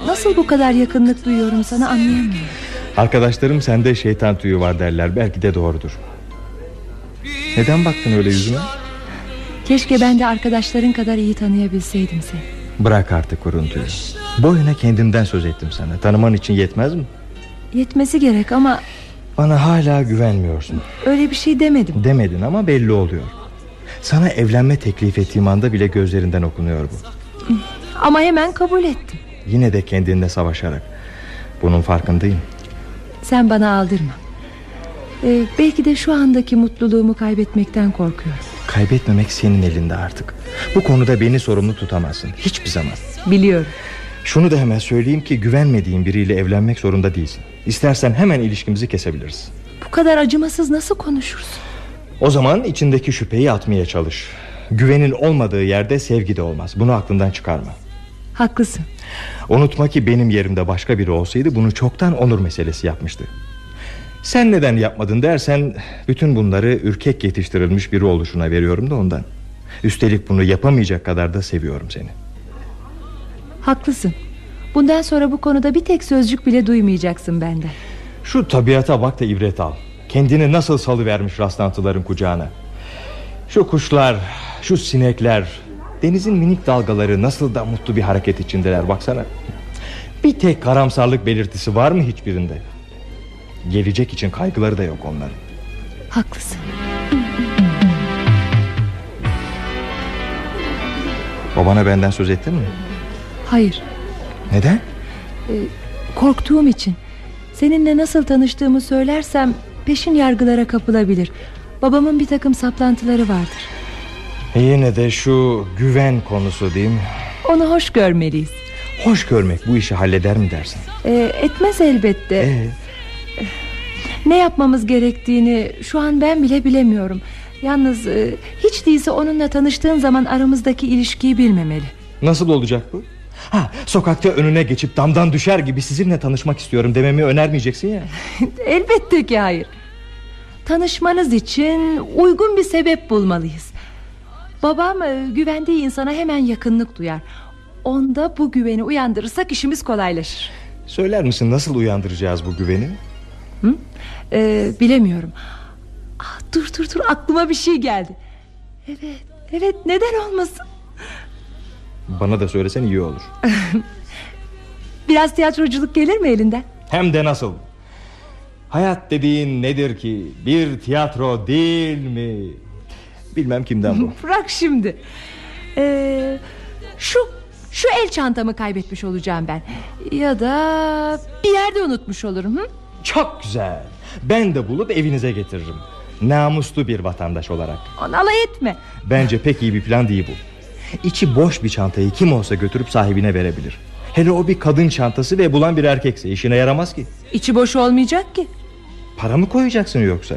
Nasıl bu kadar yakınlık duyuyorum sana anlayamıyorum. Arkadaşlarım sende şeytan tüyü var derler. Belki de doğrudur. Neden baktın öyle yüzüme? Keşke ben de arkadaşların kadar iyi tanıyabilseydim seni. Bırak artık kuruntuyu. Boyuna kendimden söz ettim sana. Tanıman için yetmez mi? Yetmesi gerek ama Bana hala güvenmiyorsun. Öyle bir şey demedim. Demedin ama belli oluyor. Sana evlenme teklif ettiğim anda bile gözlerinden okunuyor bu. Ama hemen kabul ettim. Yine de kendinle savaşarak. Bunun farkındayım. Sen bana aldırma. Ee, Belki de şu andaki mutluluğumu kaybetmekten korkuyorum. Kaybetmemek senin elinde artık. Bu konuda beni sorumlu tutamazsın. Hiçbir zaman. Biliyorum Şunu da hemen söyleyeyim ki güvenmediğin biriyle evlenmek zorunda değilsin. İstersen hemen ilişkimizi kesebiliriz. Bu kadar acımasız nasıl konuşursun? O zaman içindeki şüpheyi atmaya çalış. Güvenin olmadığı yerde sevgi de olmaz. Bunu aklından çıkarma. Haklısın. Unutma ki benim yerimde başka biri olsaydı Bunu çoktan onur meselesi yapmıştı. Sen neden yapmadın dersen Bütün bunları ürkek yetiştirilmiş biri oluşuna veriyorum da ondan. Üstelik bunu yapamayacak kadar da seviyorum seni Haklısın. Bundan sonra bu konuda bir tek sözcük bile duymayacaksın benden. Şu tabiata bak da ibret al. Kendini nasıl salıvermiş rastlantıların kucağına. Şu kuşlar Şu sinekler Denizin minik dalgaları nasıl da mutlu bir hareket içindeler baksana. Bir tek karamsarlık belirtisi var mı hiçbirinde? Gelecek için kaygıları da yok onların. Haklısın. Babana benden söz ettin mi? Hayır Neden? Ee, korktuğum için Seninle nasıl tanıştığımı söylersem Peşin yargılara kapılabilir Babamın bir takım saplantıları vardır e Yine de şu güven konusu değil mi? Onu hoş görmeliyiz Hoş görmek bu işi halleder mi dersin? Ee, etmez elbette ee? Ne yapmamız gerektiğini Şu an ben bile bilemiyorum Yalnız e, hiç değilse onunla tanıştığın zaman Aramızdaki ilişkiyi bilmemeli Nasıl olacak bu? Ha, sokakta önüne geçip damdan düşer gibi sizinle tanışmak istiyorum dememi önermeyeceksin ya. Elbette ki hayır. Tanışmanız için uygun bir sebep bulmalıyız. Babam e, güvendiği insana hemen yakınlık duyar. Onda bu güveni uyandırırsak işimiz kolaylaşır. Söyler misin nasıl uyandıracağız bu güveni? Hı? Ee, bilemiyorum. Ah, dur dur dur aklıma bir şey geldi. Evet evet neden olmasın? Bana da söylesen iyi olur. Biraz tiyatroculuk gelir mi elinden? Hem de nasıl? Hayat dediğin nedir ki? Bir tiyatro değil mi? Bilmem kimden bu. Bırak şimdi. Ee, Şu şu el çantamı kaybetmiş olacağım ben. Ya da bir yerde unutmuş olurum hı? Çok güzel. Ben de bulup evinize getiririm. Namuslu bir vatandaş olarak. Ona alay etme. Bence pek iyi bir plan değil bu İçi boş bir çantayı kim olsa götürüp sahibine verebilir. Hele o bir kadın çantası ve bulan bir erkekse işine yaramaz ki. İçi boş olmayacak ki. Para mı koyacaksın yoksa?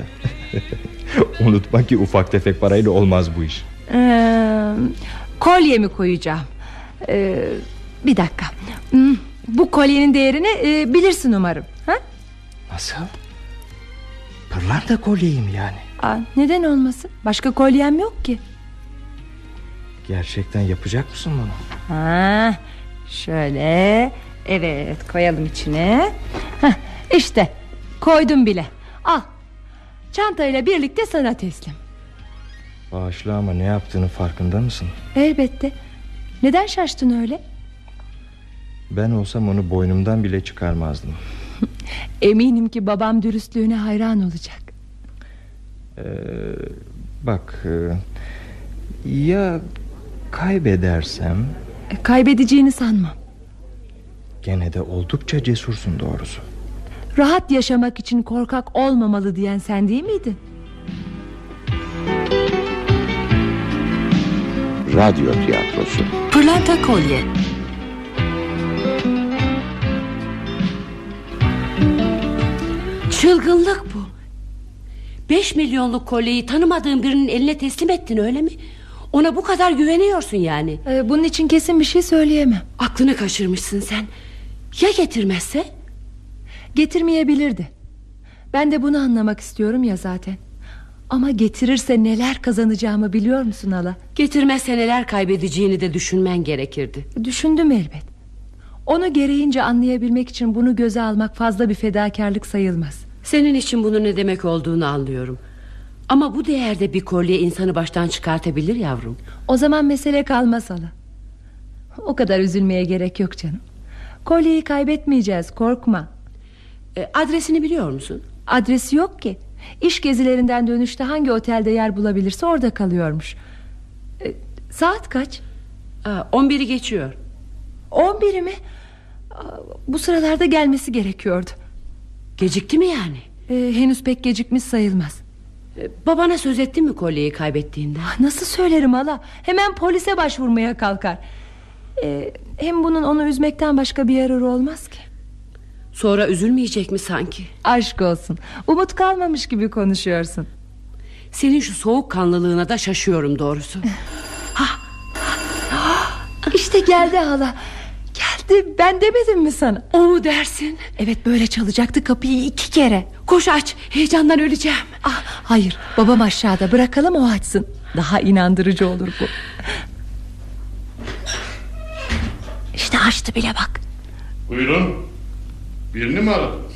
Unutma ki ufak tefek parayla olmaz bu iş. Ee, Kolyemi koyacağım? Ee, Bir dakika. Hmm, Bu kolyenin değerini e, bilirsin umarım. Ha? Nasıl? Pırlanta kolyeyim yani. Aa, Neden olmasın? Başka kolyem yok ki Gerçekten yapacak mısın bunu? Ha, şöyle Evet koyalım içine Heh, İşte koydum bile Al Çantayla birlikte sana teslim Bağışla ama ne yaptığını farkında mısın? Elbette Neden şaştın öyle? Ben olsam onu boynumdan bile çıkarmazdım Eminim ki babam dürüstlüğüne hayran olacak ee, Bak e, Ya kaybedersem? E, Kaybedeceğini sanmam. Gene de oldukça cesursun doğrusu. Rahat yaşamak için korkak olmamalı diyen sen değil miydin? Radyo tiyatrosu. Pırlanta Kolye. Çılgınlık bu. Beş milyonluk kolyeyi tanımadığın birinin eline teslim ettin öyle mi? Ona bu kadar güveniyorsun yani. Ee, bunun için kesin bir şey söyleyemem. Aklını kaçırmışsın sen. Ya getirmezse? Getirmeyebilirdi. Ben de bunu anlamak istiyorum ya zaten. Ama getirirse neler kazanacağımı biliyor musun hala? Getirmezse neler kaybedeceğini de düşünmen gerekirdi. Düşündüm elbet. Onu gereğince anlayabilmek için bunu göze almak fazla bir fedakarlık sayılmaz. Senin için bunun ne demek olduğunu anlıyorum Ama bu değerde bir kolye insanı baştan çıkartabilir yavrum. O zaman mesele kalmaz hala. O kadar üzülmeye gerek yok canım. Kolyeyi kaybetmeyeceğiz korkma. E, Adresini biliyor musun? Adresi yok ki. İş gezilerinden dönüşte hangi otelde yer bulabilirse orada kalıyormuş. E, Saat kaç? Aa, 11'i geçiyor. 11'i mi? Aa, Bu sıralarda gelmesi gerekiyordu. Gecikti mi yani? Ee, henüz pek gecikmiş sayılmaz Babana söz ettin mi kolyeyi kaybettiğinde? Ah, Nasıl söylerim hala? Hemen polise başvurmaya kalkar. Ee, Hem bunun onu üzmekten başka bir yararı olmaz ki. Sonra üzülmeyecek mi sanki? Aşk olsun. Umut kalmamış gibi konuşuyorsun. Senin şu soğukkanlılığına da şaşıyorum doğrusu. İşte geldi hala. Geldi. Ben demedim mi sana? O mu dersin? Evet böyle çalacaktı kapıyı iki kere Koş aç heyecandan öleceğim ah, Hayır babam aşağıda bırakalım o açsın Daha inandırıcı olur bu İşte açtı bile bak. Buyurun. Birini mi aradınız?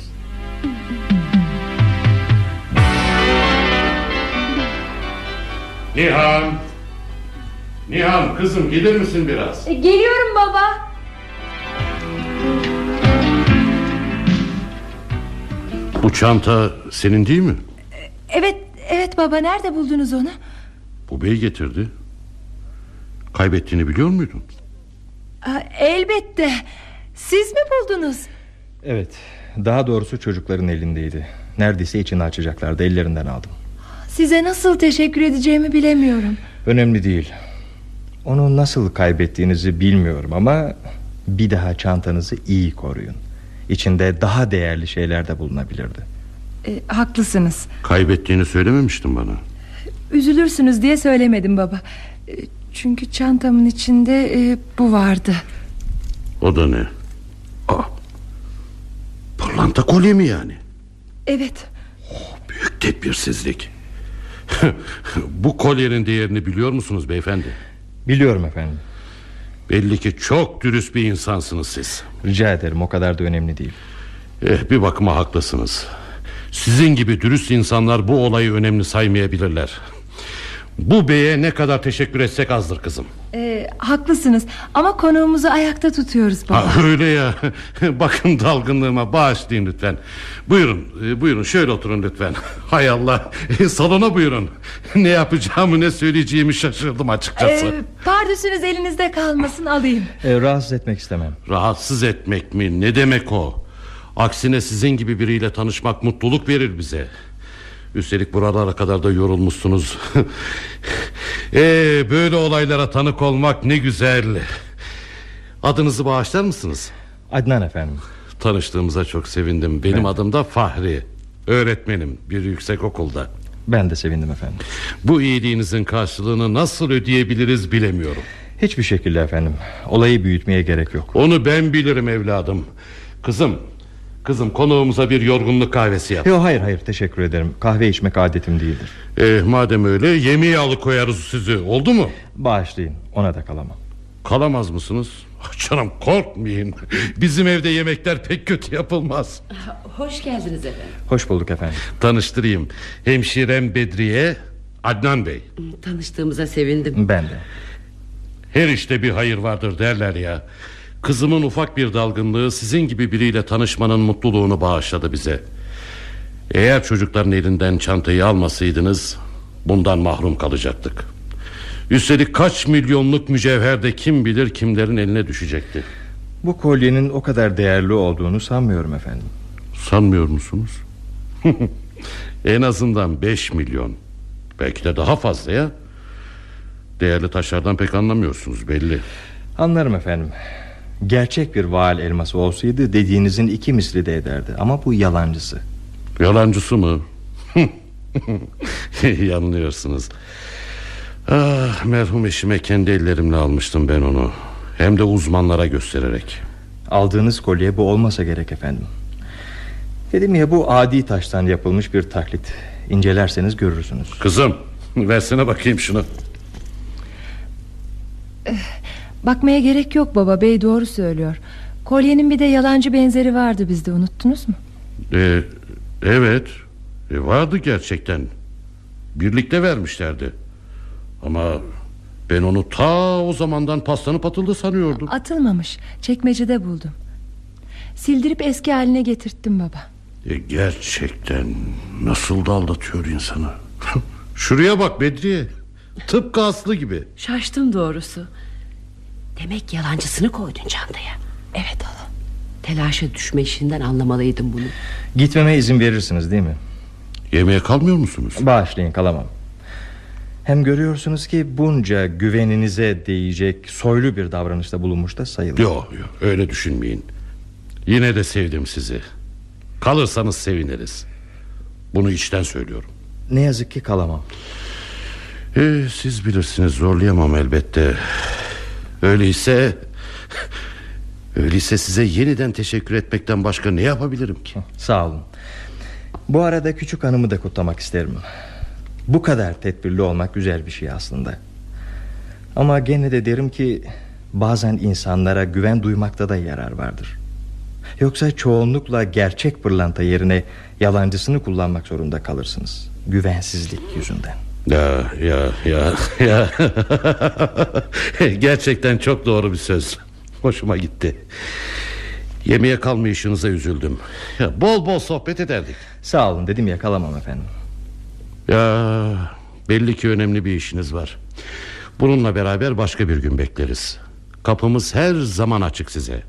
Nihan. Nihan kızım gelir misin biraz? E, geliyorum baba. Bu çanta senin değil mi? Evet evet baba nerede buldunuz onu? Bu bey getirdi. Kaybettiğini biliyor muydun? Elbette. Siz mi buldunuz? Evet daha doğrusu çocukların elindeydi Neredeyse içini açacaklardı ellerinden aldım Size nasıl teşekkür edeceğimi bilemiyorum Önemli değil Onu nasıl kaybettiğinizi bilmiyorum ama Bir daha çantanızı iyi koruyun İçinde daha değerli şeyler de bulunabilirdi. E, Haklısınız. Kaybettiğini söylememiştin bana. Üzülürsünüz diye söylemedim baba. E, Çünkü çantamın içinde e, bu vardı. O da ne? Aa, pırlanta kolye mi yani? Evet. Büyük tedbirsizlik. Bu kolyenin değerini biliyor musunuz beyefendi? Biliyorum efendim Belli ki çok dürüst bir insansınız siz. Rica ederim o kadar da önemli değil. Eh, Bir bakıma haklısınız. Sizin gibi dürüst insanlar bu olayı önemli saymayabilirler Bu beye ne kadar teşekkür etsek azdır kızım. E, Haklısınız ama konuğumuzu ayakta tutuyoruz baba. Ha, Öyle ya. Bakın dalgınlığıma bağışlayın lütfen. Buyurun e, buyurun şöyle oturun lütfen. Hay Allah salona buyurun. Ne yapacağımı ne söyleyeceğimi şaşırdım açıkçası. E, Pardüsünüz elinizde kalmasın alayım. E, Rahatsız etmek istemem. Rahatsız etmek mi? Ne demek o? Aksine sizin gibi biriyle tanışmak mutluluk verir bize Üstelik buralara kadar da yorulmuşsunuz. Ee, Böyle olaylara tanık olmak ne güzel. Adınızı bağışlar mısınız? Adnan efendim. Tanıştığımıza çok sevindim. Benim ben... adım da Fahri. Öğretmenim bir yüksek okulda. Ben de sevindim efendim. Bu iyiliğinizin karşılığını nasıl ödeyebiliriz bilemiyorum. Hiçbir şekilde efendim. Olayı büyütmeye gerek yok. Onu ben bilirim evladım. Kızım Kızım konuğumuza bir yorgunluk kahvesi yap. Yok hayır hayır teşekkür ederim. Kahve içmek adetim değildir. Eh, Madem öyle yemeği alıkoyarız sizi. Oldu mu? Bağışlayın ona da kalamam. Kalamaz mısınız? Ah, canım korkmayın. Bizim evde yemekler pek kötü yapılmaz. Hoş geldiniz efendim. Hoş bulduk efendim. Tanıştırayım. Hemşirem Bedriye Adnan Bey. Tanıştığımıza sevindim. Ben de. Her işte bir hayır vardır derler ya Kızımın ufak bir dalgınlığı sizin gibi biriyle tanışmanın mutluluğunu bağışladı bize. Eğer çocukların elinden çantayı almasaydınız bundan mahrum kalacaktık. Üstelik kaç milyonluk mücevher de kim bilir kimlerin eline düşecekti. Bu kolyenin o kadar değerli olduğunu sanmıyorum efendim. Sanmıyor musunuz? en azından 5 milyon. Belki de daha fazla ya. Değerli taşlardan pek anlamıyorsunuz belli. Anlarım efendim. Gerçek bir vaal elması olsaydı dediğinizin iki misli de ederdi ama bu yalancısı. Yalancısı mı? Yanılıyorsunuz. Ah, merhum eşime kendi ellerimle almıştım ben onu. Hem de uzmanlara göstererek. Aldığınız kolye bu olmasa gerek efendim. Dedim ya bu adi taştan yapılmış bir taklit. İncelerseniz görürsünüz. Kızım versene bakayım şunu. Bakmaya gerek yok baba bey doğru söylüyor. Kolyenin bir de yalancı benzeri vardı bizde unuttunuz mu? Ee, Evet e, Vardı gerçekten. Birlikte vermişlerdi. Ama ben onu ta o zamandan paslanıp atıldı sanıyordum. Atılmamış çekmecede buldum. Sildirip eski haline getirttim baba. E, Gerçekten Nasıl da aldatıyor insanı. Şuraya bak Bedriye. Tıpkı Aslı gibi. Şaştım doğrusu Demek yalancısını koydun çantaya. Evet hala Telaşa düşme işinden anlamalıydım bunu. Gitmeme izin verirsiniz değil mi? Yemeğe kalmıyor musunuz? Bağışlayın kalamam. Hem görüyorsunuz ki bunca güveninize değecek Soylu bir davranışta bulunmuş da sayılır. Yok yok öyle düşünmeyin. Yine de sevdim sizi. Kalırsanız seviniriz. Bunu içten söylüyorum. Ne yazık ki kalamam. Ee, Siz bilirsiniz zorlayamam elbette Öyleyse Öyleyse size yeniden teşekkür etmekten başka ne yapabilirim ki Sağ olun Bu arada küçük hanımı da kutlamak isterim Bu kadar tedbirli olmak güzel bir şey aslında Ama gene de derim ki Bazen insanlara güven duymakta da yarar vardır. Yoksa çoğunlukla gerçek pırlanta yerine yalancısını kullanmak zorunda kalırsınız. Güvensizlik yüzünden. Ya ya ya ya. Gerçekten çok doğru bir söz. Hoşuma gitti. Yemeğe kalmayışınıza üzüldüm. Ya, bol bol sohbet ederdik. Sağ olun dedim yakalamam efendim. Ya belli ki önemli bir işiniz var. Bununla beraber başka bir gün bekleriz. Kapımız her zaman açık size.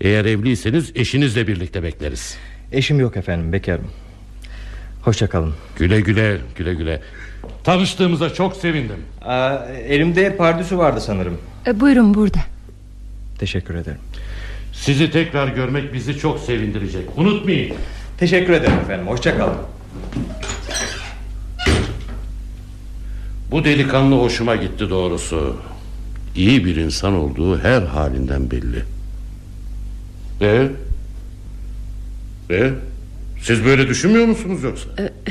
Eğer evliyseniz eşinizle birlikte bekleriz. Eşim yok efendim bekarım. Hoşça kalın. Güle güle güle güle. Tanıştığımıza çok sevindim. Aa, elimde pardüsü vardı sanırım. E, buyurun burada. Teşekkür ederim. Sizi tekrar görmek bizi çok sevindirecek. Unutmayın. Teşekkür ederim efendim. Hoşça kalın. Bu delikanlı hoşuma gitti doğrusu. İyi bir insan olduğu her halinden belli. E? E? Siz böyle düşünmüyor musunuz yoksa?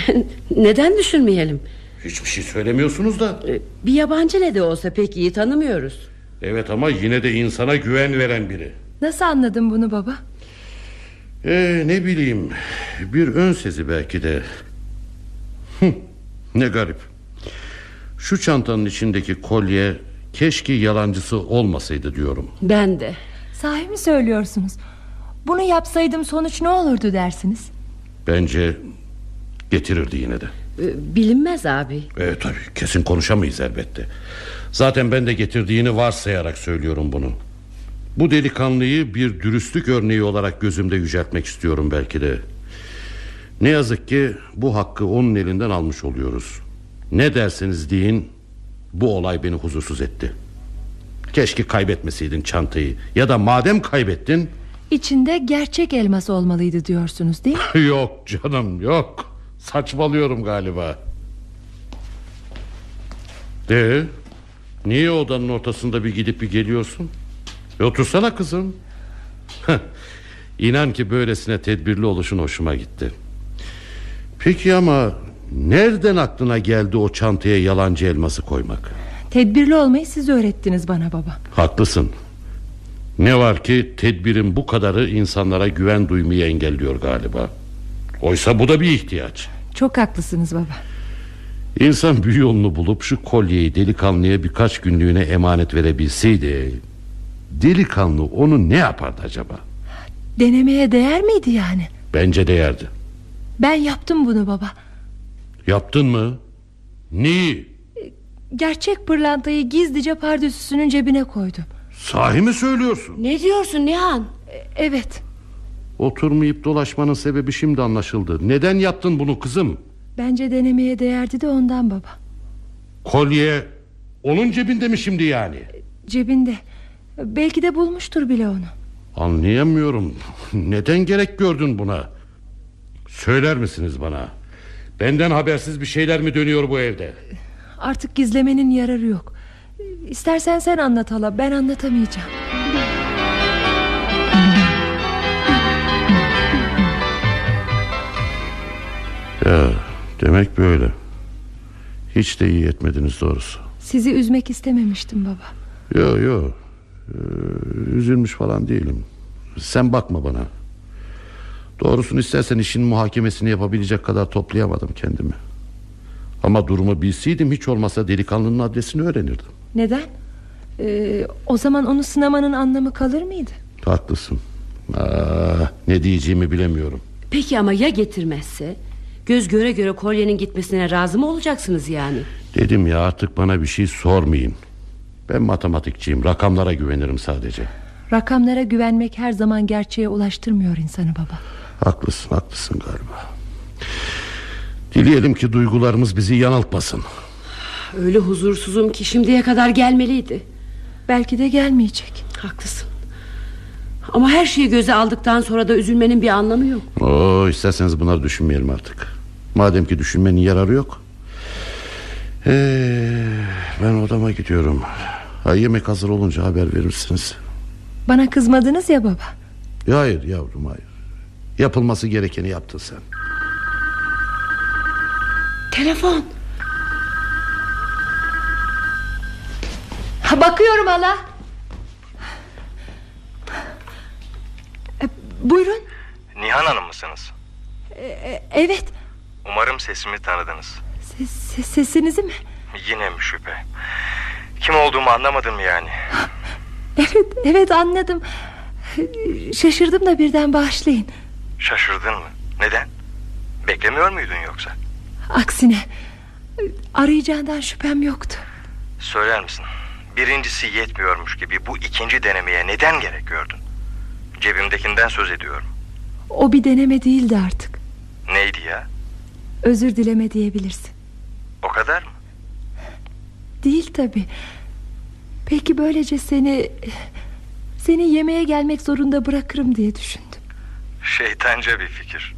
Neden düşünmeyelim? Hiçbir şey söylemiyorsunuz da. Ee, Bir yabancı ne de olsa pek iyi tanımıyoruz. Evet ama yine de insana güven veren biri. Nasıl anladın bunu baba? Ee, ne bileyim bir ön sezi belki de. Hıh, ne garip. Şu çantanın içindeki kolye keşke yalancısı olmasaydı diyorum. Ben de. Sahi mi söylüyorsunuz? Bunu yapsaydım sonuç ne olurdu dersiniz? Bence getirirdi yine de. Ee, Bilinmez abi. Evet tabii kesin konuşamayız elbette. Zaten ben de getirdiğini varsayarak söylüyorum bunu. Bu delikanlıyı bir dürüstlük örneği olarak gözümde yüceltmek istiyorum belki de. Ne yazık ki bu hakkı onun elinden almış oluyoruz. Ne derseniz deyin bu olay beni huzursuz etti. Keşke kaybetmeseydin çantayı ya da madem kaybettin İçinde gerçek elmas olmalıydı diyorsunuz değil mi? yok canım yok saçmalıyorum galiba. De niye odanın ortasında bir gidip bir geliyorsun? E, otursana kızım. İnan ki böylesine tedbirli oluşun hoşuma gitti. Peki ama nereden aklına geldi o çantaya yalancı elması koymak? Tedbirli olmayı siz öğrettiniz bana baba. Haklısın. Ne var ki tedbirin bu kadarı insanlara güven duymayı engelliyor galiba. Oysa bu da bir ihtiyaç. Çok haklısınız baba. İnsan bir yolunu bulup şu kolyeyi delikanlıya birkaç günlüğüne emanet verebilseydi... ...delikanlı onu ne yapardı acaba? Denemeye değer miydi yani? Bence değerdi. Ben yaptım bunu baba. Yaptın mı? Neyi? Gerçek pırlantayı gizlice pardösüsünün cebine koydum. Sahi mi söylüyorsun? Ne diyorsun Nihan? Evet. Oturmayıp dolaşmanın sebebi şimdi anlaşıldı. Neden yaptın bunu kızım? Bence denemeye değerdi de ondan baba. Kolye onun cebinde mi şimdi yani? Cebinde. Belki de bulmuştur bile onu. Anlayamıyorum. Neden gerek gördün buna? Söyler misiniz bana? Benden habersiz bir şeyler mi dönüyor bu evde? Artık gizlemenin yararı yok. İstersen sen anlat hala ben anlatamayacağım. Demek böyle. Hiç de iyi etmediniz doğrusu. Sizi üzmek istememiştim baba. Yo yo. Ee, üzülmüş falan değilim. Sen bakma bana. Doğrusunu istersen işin muhakemesini yapabilecek kadar toplayamadım kendimi. Ama durumu bilseydim hiç olmasa delikanlının adresini öğrenirdim. Neden? Ee, o zaman onu sınamanın anlamı kalır mıydı? Haklısın. Aa, ne diyeceğimi bilemiyorum. Peki ama ya getirmezse? Göz göre göre kolyenin gitmesine razı mı olacaksınız yani? Dedim ya artık bana bir şey sormayın. Ben matematikçiyim rakamlara güvenirim sadece. Rakamlara güvenmek her zaman gerçeğe ulaştırmıyor insanı baba. Haklısın haklısın galiba. Dileyelim ki duygularımız bizi yanıltmasın. Öyle huzursuzum ki şimdiye kadar gelmeliydi. Belki de gelmeyecek. Haklısın. Ama her şeyi göze aldıktan sonra da üzülmenin bir anlamı yok. Oo, isterseniz bunları düşünmeyelim artık. Madem ki düşünmenin yararı yok. Ee, ben odama gidiyorum. Ha, yemek hazır olunca haber verirsiniz. Bana kızmadınız ya baba. Hayır yavrum hayır. Yapılması gerekeni yaptın sen. Telefon. Ha, bakıyorum hala. Buyurun. Nihan Hanım mısınız? E, Evet. Umarım sesimi tanıdınız. Ses, ses- Sesinizi mi? Yine mi şüphe? Kim olduğumu anlamadın mı yani. Evet evet anladım. Şaşırdım da birden bağışlayın. Şaşırdın mı? Neden? Beklemiyor muydun yoksa? Aksine Arayacağından şüphem yoktu. Söyler misin? Birincisi yetmiyormuş gibi bu ikinci denemeye neden gerek gördün Cebimdekinden söz ediyorum. O bir deneme değildi artık. Neydi ya? Özür dileme diyebilirsin. O kadar mı? Değil tabi Peki böylece seni Seni yemeğe gelmek zorunda bırakırım diye düşündüm. Şeytanca bir fikir.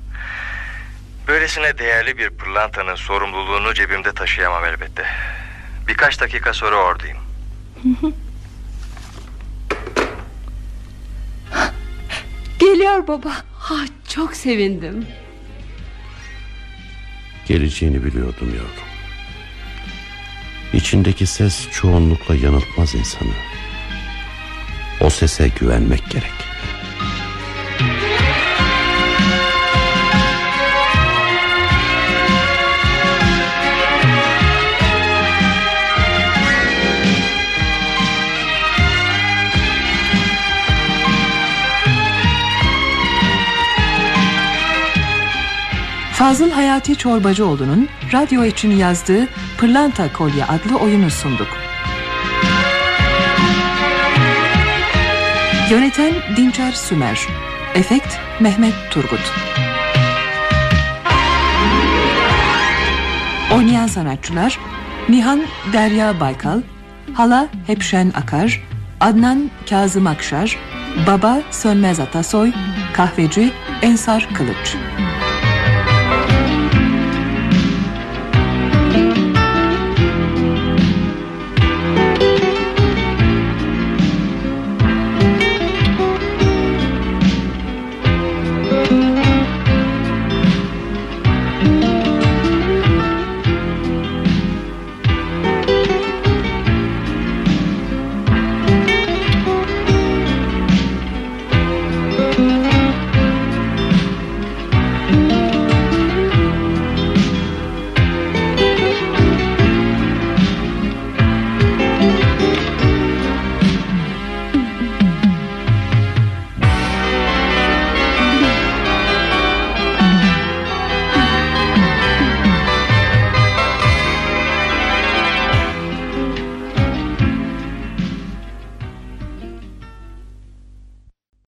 Böylesine değerli bir pırlantanın sorumluluğunu cebimde taşıyamam elbette. Birkaç dakika sonra oradayım Geliyor baba Ha, çok sevindim. Geleceğini biliyordum yavrum. İçindeki ses çoğunlukla yanıltmaz insanı. O sese güvenmek gerek. Fazıl Hayati Çorbacıoğlu'nun radyo için yazdığı Pırlanta Kolye adlı oyunu sunduk. Yöneten Dinçer Sümer Efekt Mehmet Turgut Oynayan sanatçılar Nihan Derya Baykal Hala Hepşen Akar Adnan Kazım Akşar Baba Sönmez Atasoy Kahveci Ensar Kılıç